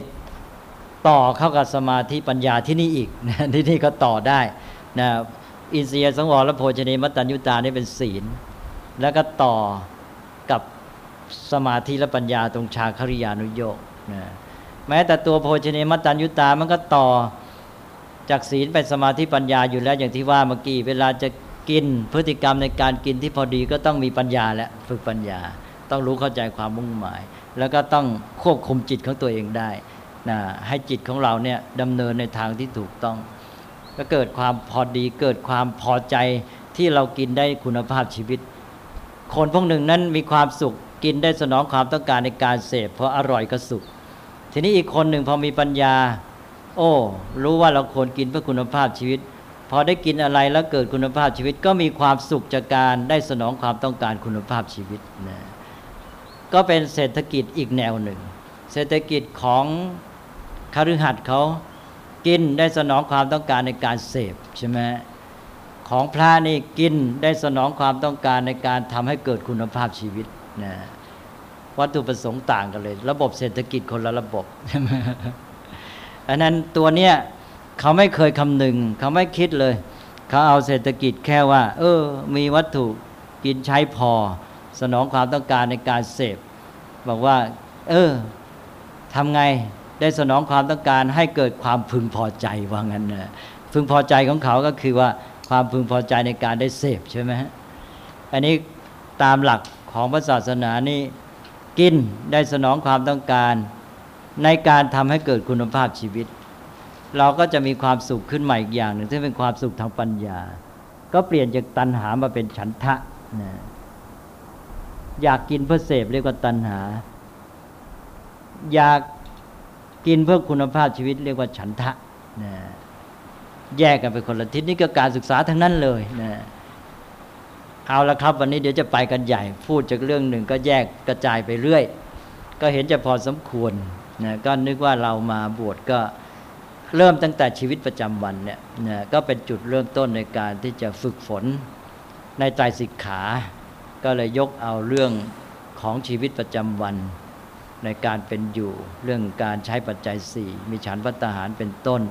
ต่อเข้ากับสมาธิปัญญาที่นี่อีกนะที่นี่ก็ต่อได้นะอินทรียสังวรและโภชเนมัตตัญญุตานี่เป็นศีล แล้วก็ต่อกับสมาธิและปัญญาตรงชาคริยานุโยกนะแม้แต่ตัวโภชเนมัตตัญญุตามันก็ต่อจากศีลไปสมาธิปัญญาอยู่แล้วอย่างที่ว่าเมื่อกี้เวลาจะกินพฤติกรรมในการกินที่พอดีก็ต้องมีปัญญาและฝึกปัญญา ต้องรู้เข้าใจความมุ่งหมาย แล้วก็ต้องควบคุมจิตของตัวเองได้ นะให้จิตของเราเนี่ยดำเนินในทางที่ถูกต้อง ก็เกิดความพอดีเกิดความพอใจที่เรากินได้คุณภาพชีวิต คนพวกหนึ่งนั้นมีความสุขกินได้สนองความต้องการในการเสพเพราะอร่อยก็สุข ทีนี้อีกคนหนึ่งพอมีปัญญา โอ้ รู้ว่าเราควรกินเพื่อคุณภาพชีวิต พอได้กินอะไรแล้วเกิดคุณภาพชีวิต ก็มีความสุขจากการได้สนองความต้องการคุณภาพชีวิตนะก็เป็นเศรษฐกิจอีกแนวหนึ่ง เศรษฐกิจของ คฤหัสถ์เขากินได้สนองความต้องการในการเสพใช่ไหมของพระนี่กินได้สนองความต้องการในการทำให้เกิดคุณภาพชีวิตนะวัตถุประสงค์ต่างกันเลย ระบบเศรษฐกิจคนละระบบใช่ไหมอันนั้นตัวเนี้ยเขาไม่เคยคำนึง เขาไม่คิดเลย เขาเอาเศรษฐกิจแค่ว่า เออ มีวัตถุกินใช้พอ สนองความต้องการในการเสพบอกว่า เออทำไง ได้สนองความต้องการให้เกิดความพึงพอใจว่างั้นนะพึงพอใจของเขาก็คือว่าความพึงพอใจในการได้เสพใช่ไหมฮะอันนี้ตามหลักของพระศาสนานี่กินได้สนองความต้องการในการทำให้เกิดคุณภาพชีวิต เราก็จะมีความสุขขึ้นใหม่อีกอย่างหนึ่งที่เป็นความสุขทางปัญญา ก็เปลี่ยนจากตัณหามาเป็นฉันทะนะอยากกินเพื่อเสพเรียกว่าตัณหา อยาก กินเพื่อคุณภาพชีวิตเรียกว่าฉันทะนะแยกกันไปคนละทิศนี่ก็การศึกษาทั้งนั้นเลยนะเอาละครับ วันนี้เดี๋ยวจะไปกันใหญ่ พูดจากเรื่องหนึ่งก็แยกกระจายไปเรื่อย ก็เห็นจะพอสมควรนะก็นึกว่าเรามาบวชก็เริ่มตั้งแต่ชีวิตประจำวันเนี่ยนะก็เป็นจุดเริ่มต้นในการที่จะฝึกฝนในใจสิกขา ก็เลยยกเอาเรื่องของชีวิตประจำวัน ในการเป็นอยู่ เรื่องการใช้ปัจจัยสี่มีฉันพัตหารเป็นต้น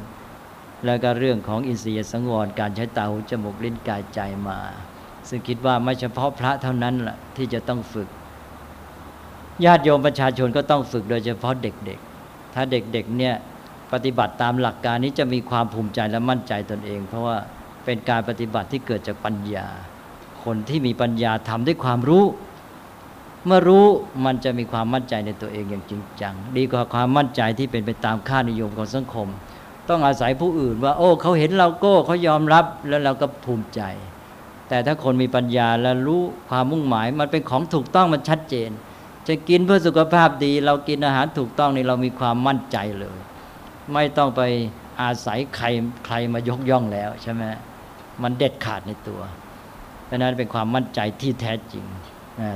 แล้วก็เรื่องของอินทรียสังวรการใช้ตาหูจมูกลิ้นกายใจมา ซึ่งคิดว่าไม่เฉพาะพระเท่านั้นแหละที่จะต้องฝึก ญาติโยมประชาชนก็ต้องฝึกโดยเฉพาะเด็กๆ ถ้าเด็กๆเนี่ยปฏิบัติตามหลักการนี้จะมีความภูมิใจและมั่นใจตนเอง เพราะว่าเป็นการปฏิบัติที่เกิดจากปัญญา คนที่มีปัญญาทำด้วยความรู้ เมื่อรู้มันจะมีความมั่นใจในตัวเองอย่างจริงจัง ดีกว่าความมั่นใจที่เป็นไปตามค่านิยมของสังคม ต้องอาศัยผู้อื่นว่า โอ้เขาเห็นเราโก้เขายอมรับแล้วเราก็ภูมิใจ แต่ถ้าคนมีปัญญาและรู้ความมุ่งหมาย มันเป็นของถูกต้องมันชัดเจน จะกินเพื่อสุขภาพดี เรากินอาหารถูกต้องนี่เรามีความมั่นใจเลย ไม่ต้องไปอาศัยใครใครมายกย่องแล้วใช่ไหมมันเด็ดขาดในตัวดังนั้นเป็นความมั่นใจที่แท้จริง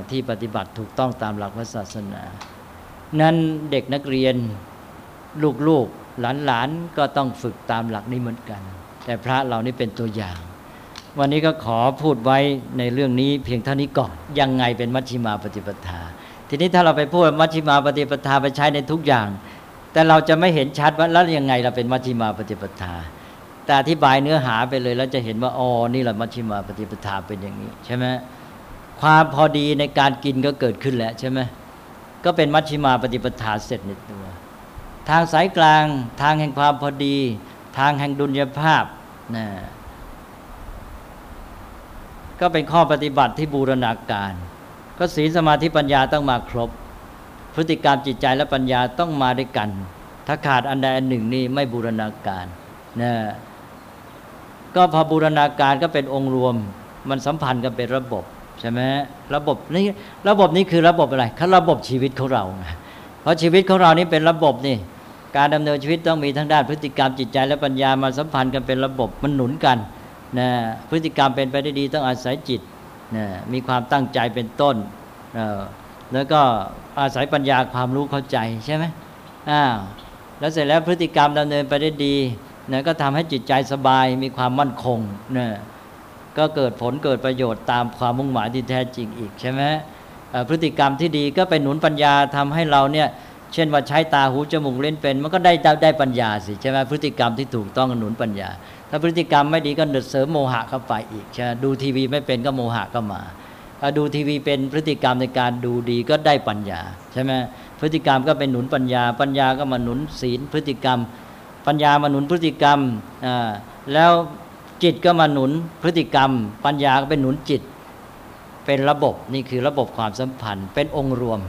ที่ปฏิบัติถูกต้องตามหลักพระศาสนา นั้นเด็กนักเรียนลูกๆหลานๆก็ต้องฝึกตามหลักนี้เหมือนกัน แต่พระเรานี่เป็นตัวอย่าง วันนี้ก็ขอพูดไว้ในเรื่องนี้เพียงเท่านี้ก่อนยังไงเป็นมัชฌิมาปฏิปทา ทีนี้ถ้าเราไปพูดมัชฌิมาปฏิปทาไปใช้ในทุกอย่าง แต่เราจะไม่เห็นชัดว่าแล้วยังไงเราเป็นมัชฌิมาปฏิปทาแต่อธิบายเนื้อหาไปเลยแล้วจะเห็นว่าอ๋อนี่แหละมัชฌิมาปฏิปทาเป็นอย่างนี้ใช่ไหม ความพอดีในการกินก็เกิดขึ้นแล้วใช่ไหมก็เป็นมัชฌิมาปฏิปทาเสร็จในตัว ทางสายกลางทางแห่งความพอดี ทางแห่งดุลยภาพนะก็เป็นข้อปฏิบัติที่บูรณาการ ก็ศีลสมาธิปัญญาต้องมาครบ พฤติกรรมจิตใจและปัญญาต้องมาด้วยกัน ถ้าขาดอันใดอันหนึ่งนี่ไม่บูรณาการนะก็พอบูรณาการก็เป็นองค์รวม มันสัมพันธ์กันเป็นระบบ ช่ไหมระบบนี้ระบบนี้คือระบบอะไรคือระบบชีวิตของเรา เพราะชีวิตของเรานี่เป็นระบบนี่ การดำเนินชีวิตต้องมีทั้งด้านพฤติกรรมจิตใจและปัญญามาสัมพันธ์กันเป็นระบบมันหนุนกันนะพฤติกรรมเป็นไปได้ดีต้องอาศัยจิตนะมีความตั้งใจเป็นต้นแล้วก็อาศัยปัญญาความรู้เข้าใจใช่ไหมอ้าวแล้วเสร็จแล้วพฤติกรรมดำเนินไปได้ดีนะก็ทำให้จิตใจสบายมีความมั่นคงนะ ก็เกิดผลเกิดประโยชน์ตามความมุ่งหมายที่แท้จริงอีกใช่ไหมพฤติกรรมที่ดีก็ไปหนุนปัญญาทำให้เราเนี่ยเช่นว่าใช้ตาหูจมูกเล่นเป็น มันก็ได้ได้ปัญญาสิใช่ไหมพฤติกรรมที่ถูกต้องหนุนปัญญา ถ้าพฤติกรรมไม่ดีก็เสริมโมหะเข้าไปอีกใช่ดูทีวีไม่เป็นก็โมหะก็มาดูทีวีเป็นพฤติกรรมในการดูดีก็ได้ปัญญาใช่ไหมพฤติกรรมก็เป็นหนุนปัญญา ปัญญาก็มาหนุนศีลพฤติกรรม ปัญญามาหนุนพฤติกรรมแล้ว จิตก็มาหนุนพฤติกรรม ปัญญาก็เป็นหนุนจิต เป็นระบบนี่คือระบบความสัมพันธ์ เป็นองค์รวม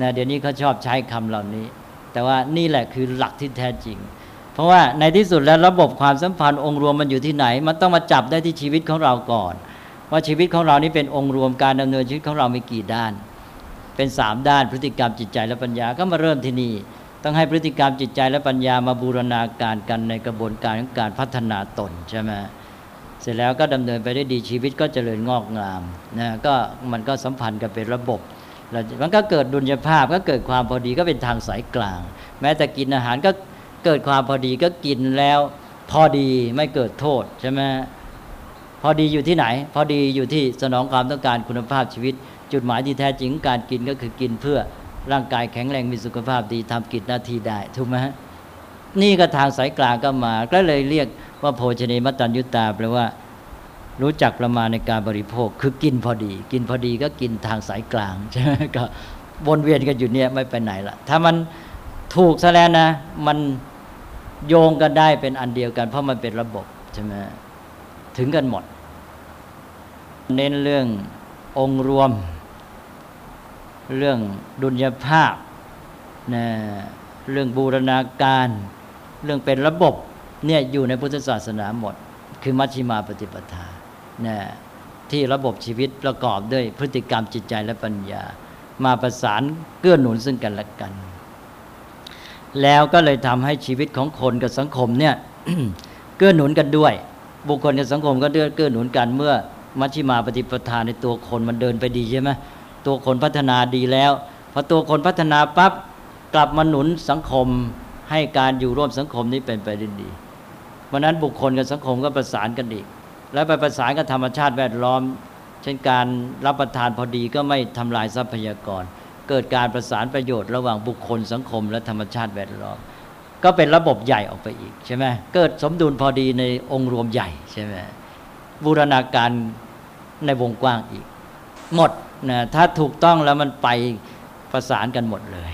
นะเดี๋ยวนี้เขาชอบใช้คำเหล่านี้ แต่ว่านี่แหละคือหลักที่แท้จริง เพราะว่าในที่สุดแล้วระบบความสัมพันธ์องค์รวมมันอยู่ที่ไหน มันต้องมาจับได้ที่ชีวิตของเราก่อน ว่าชีวิตของเรานี่เป็นองค์รวมการดำเนินชีวิตของเรามีกี่ด้าน เป็นสามด้านพฤติกรรมจิตใจและปัญญาก็มาเริ่มที่นี่ต้องให้พฤติกรรมจิตใจและปัญญามาบูรณาการกันในกระบวนการของการพัฒนาตนใช่ไหม เสร็จแล้วก็ดำเนินไปได้ดีชีวิตก็เจริญงอกงามนะก็มันก็สัมพันธ์กันเป็นระบบแล้วมันก็เกิดดุลยภาพก็เกิดความพอดีก็เป็นทางสายกลาง แม้แต่กินอาหารก็เกิดความพอดีก็กินแล้ว พอดีไม่เกิดโทษใช่ไหมพอดีอยู่ที่ไหน พอดีอยู่ที่สนองความต้องการคุณภาพชีวิต จุดหมายที่แท้จริงการกินก็คือกินเพื่อร่างกายแข็งแรงมีสุขภาพดีทำกิจหน้าที่ได้ถูกไหม นี่ก็ทางสายกลางก็มา ก็เลยเรียกว่าโภชเนมัตตัญยุตาแปลว่า รู้จักประมาณในการบริโภค คือกินพอดี กินพอดีก็กินทางสายกลางใช่ไหมก็วนเวียนกันอยู่เนี่ยไม่ไปไหนละถ้ามันถูกซะแล้วนะ มันโยงกันได้เป็นอันเดียวกัน เพราะมันเป็นระบบใช่ไหมถึงกันหมด เน้นเรื่ององค์รวม เรื่องดุลยภาพนะเรื่องบูรณาการ เรื่องเป็นระบบเนี่ยอยู่ในพุทธศาสนาหมด คือมัชฌิมาปฏิปทานะที่ระบบชีวิตประกอบด้วยพฤติกรรมจิตใจและปัญญา มาประสานเกื้อหนุนซึ่งกันและกัน แล้วก็เลยทำให้ชีวิตของคนกับสังคมเนี่ยเกื้อหนุนกันด้วย บุคคลกับสังคมก็เกื้อหนุนกันเมื่อมัชฌิมาปฏิปทาในตัวคนมันเดินไปดีใช่ไหมตัวคนพัฒนาดีแล้วพอตัวคนพัฒนาปั๊บกลับมาหนุนสังคม ให้การอยู่ร่วมสังคมนี้เป็นไปได้ดีเพราะนั้นบุคคลกับสังคมก็ประสานกันอีก แล้วไปประสานกับธรรมชาติแวดล้อม เช่นการรับประทานพอดีก็ไม่ทำลายทรัพยากร เกิดการประสานประโยชน์ระหว่างบุคคลสังคม และธรรมชาติแวดล้อม ก็เป็นระบบใหญ่ออกไปอีกใช่ไหมเกิดสมดุลพอดีในองค์รวมใหญ่ใช่ไหมบูรณาการในวงกว้างอีก หมดนะถ้าถูกต้องแล้วมันไปประสานกันหมดเลย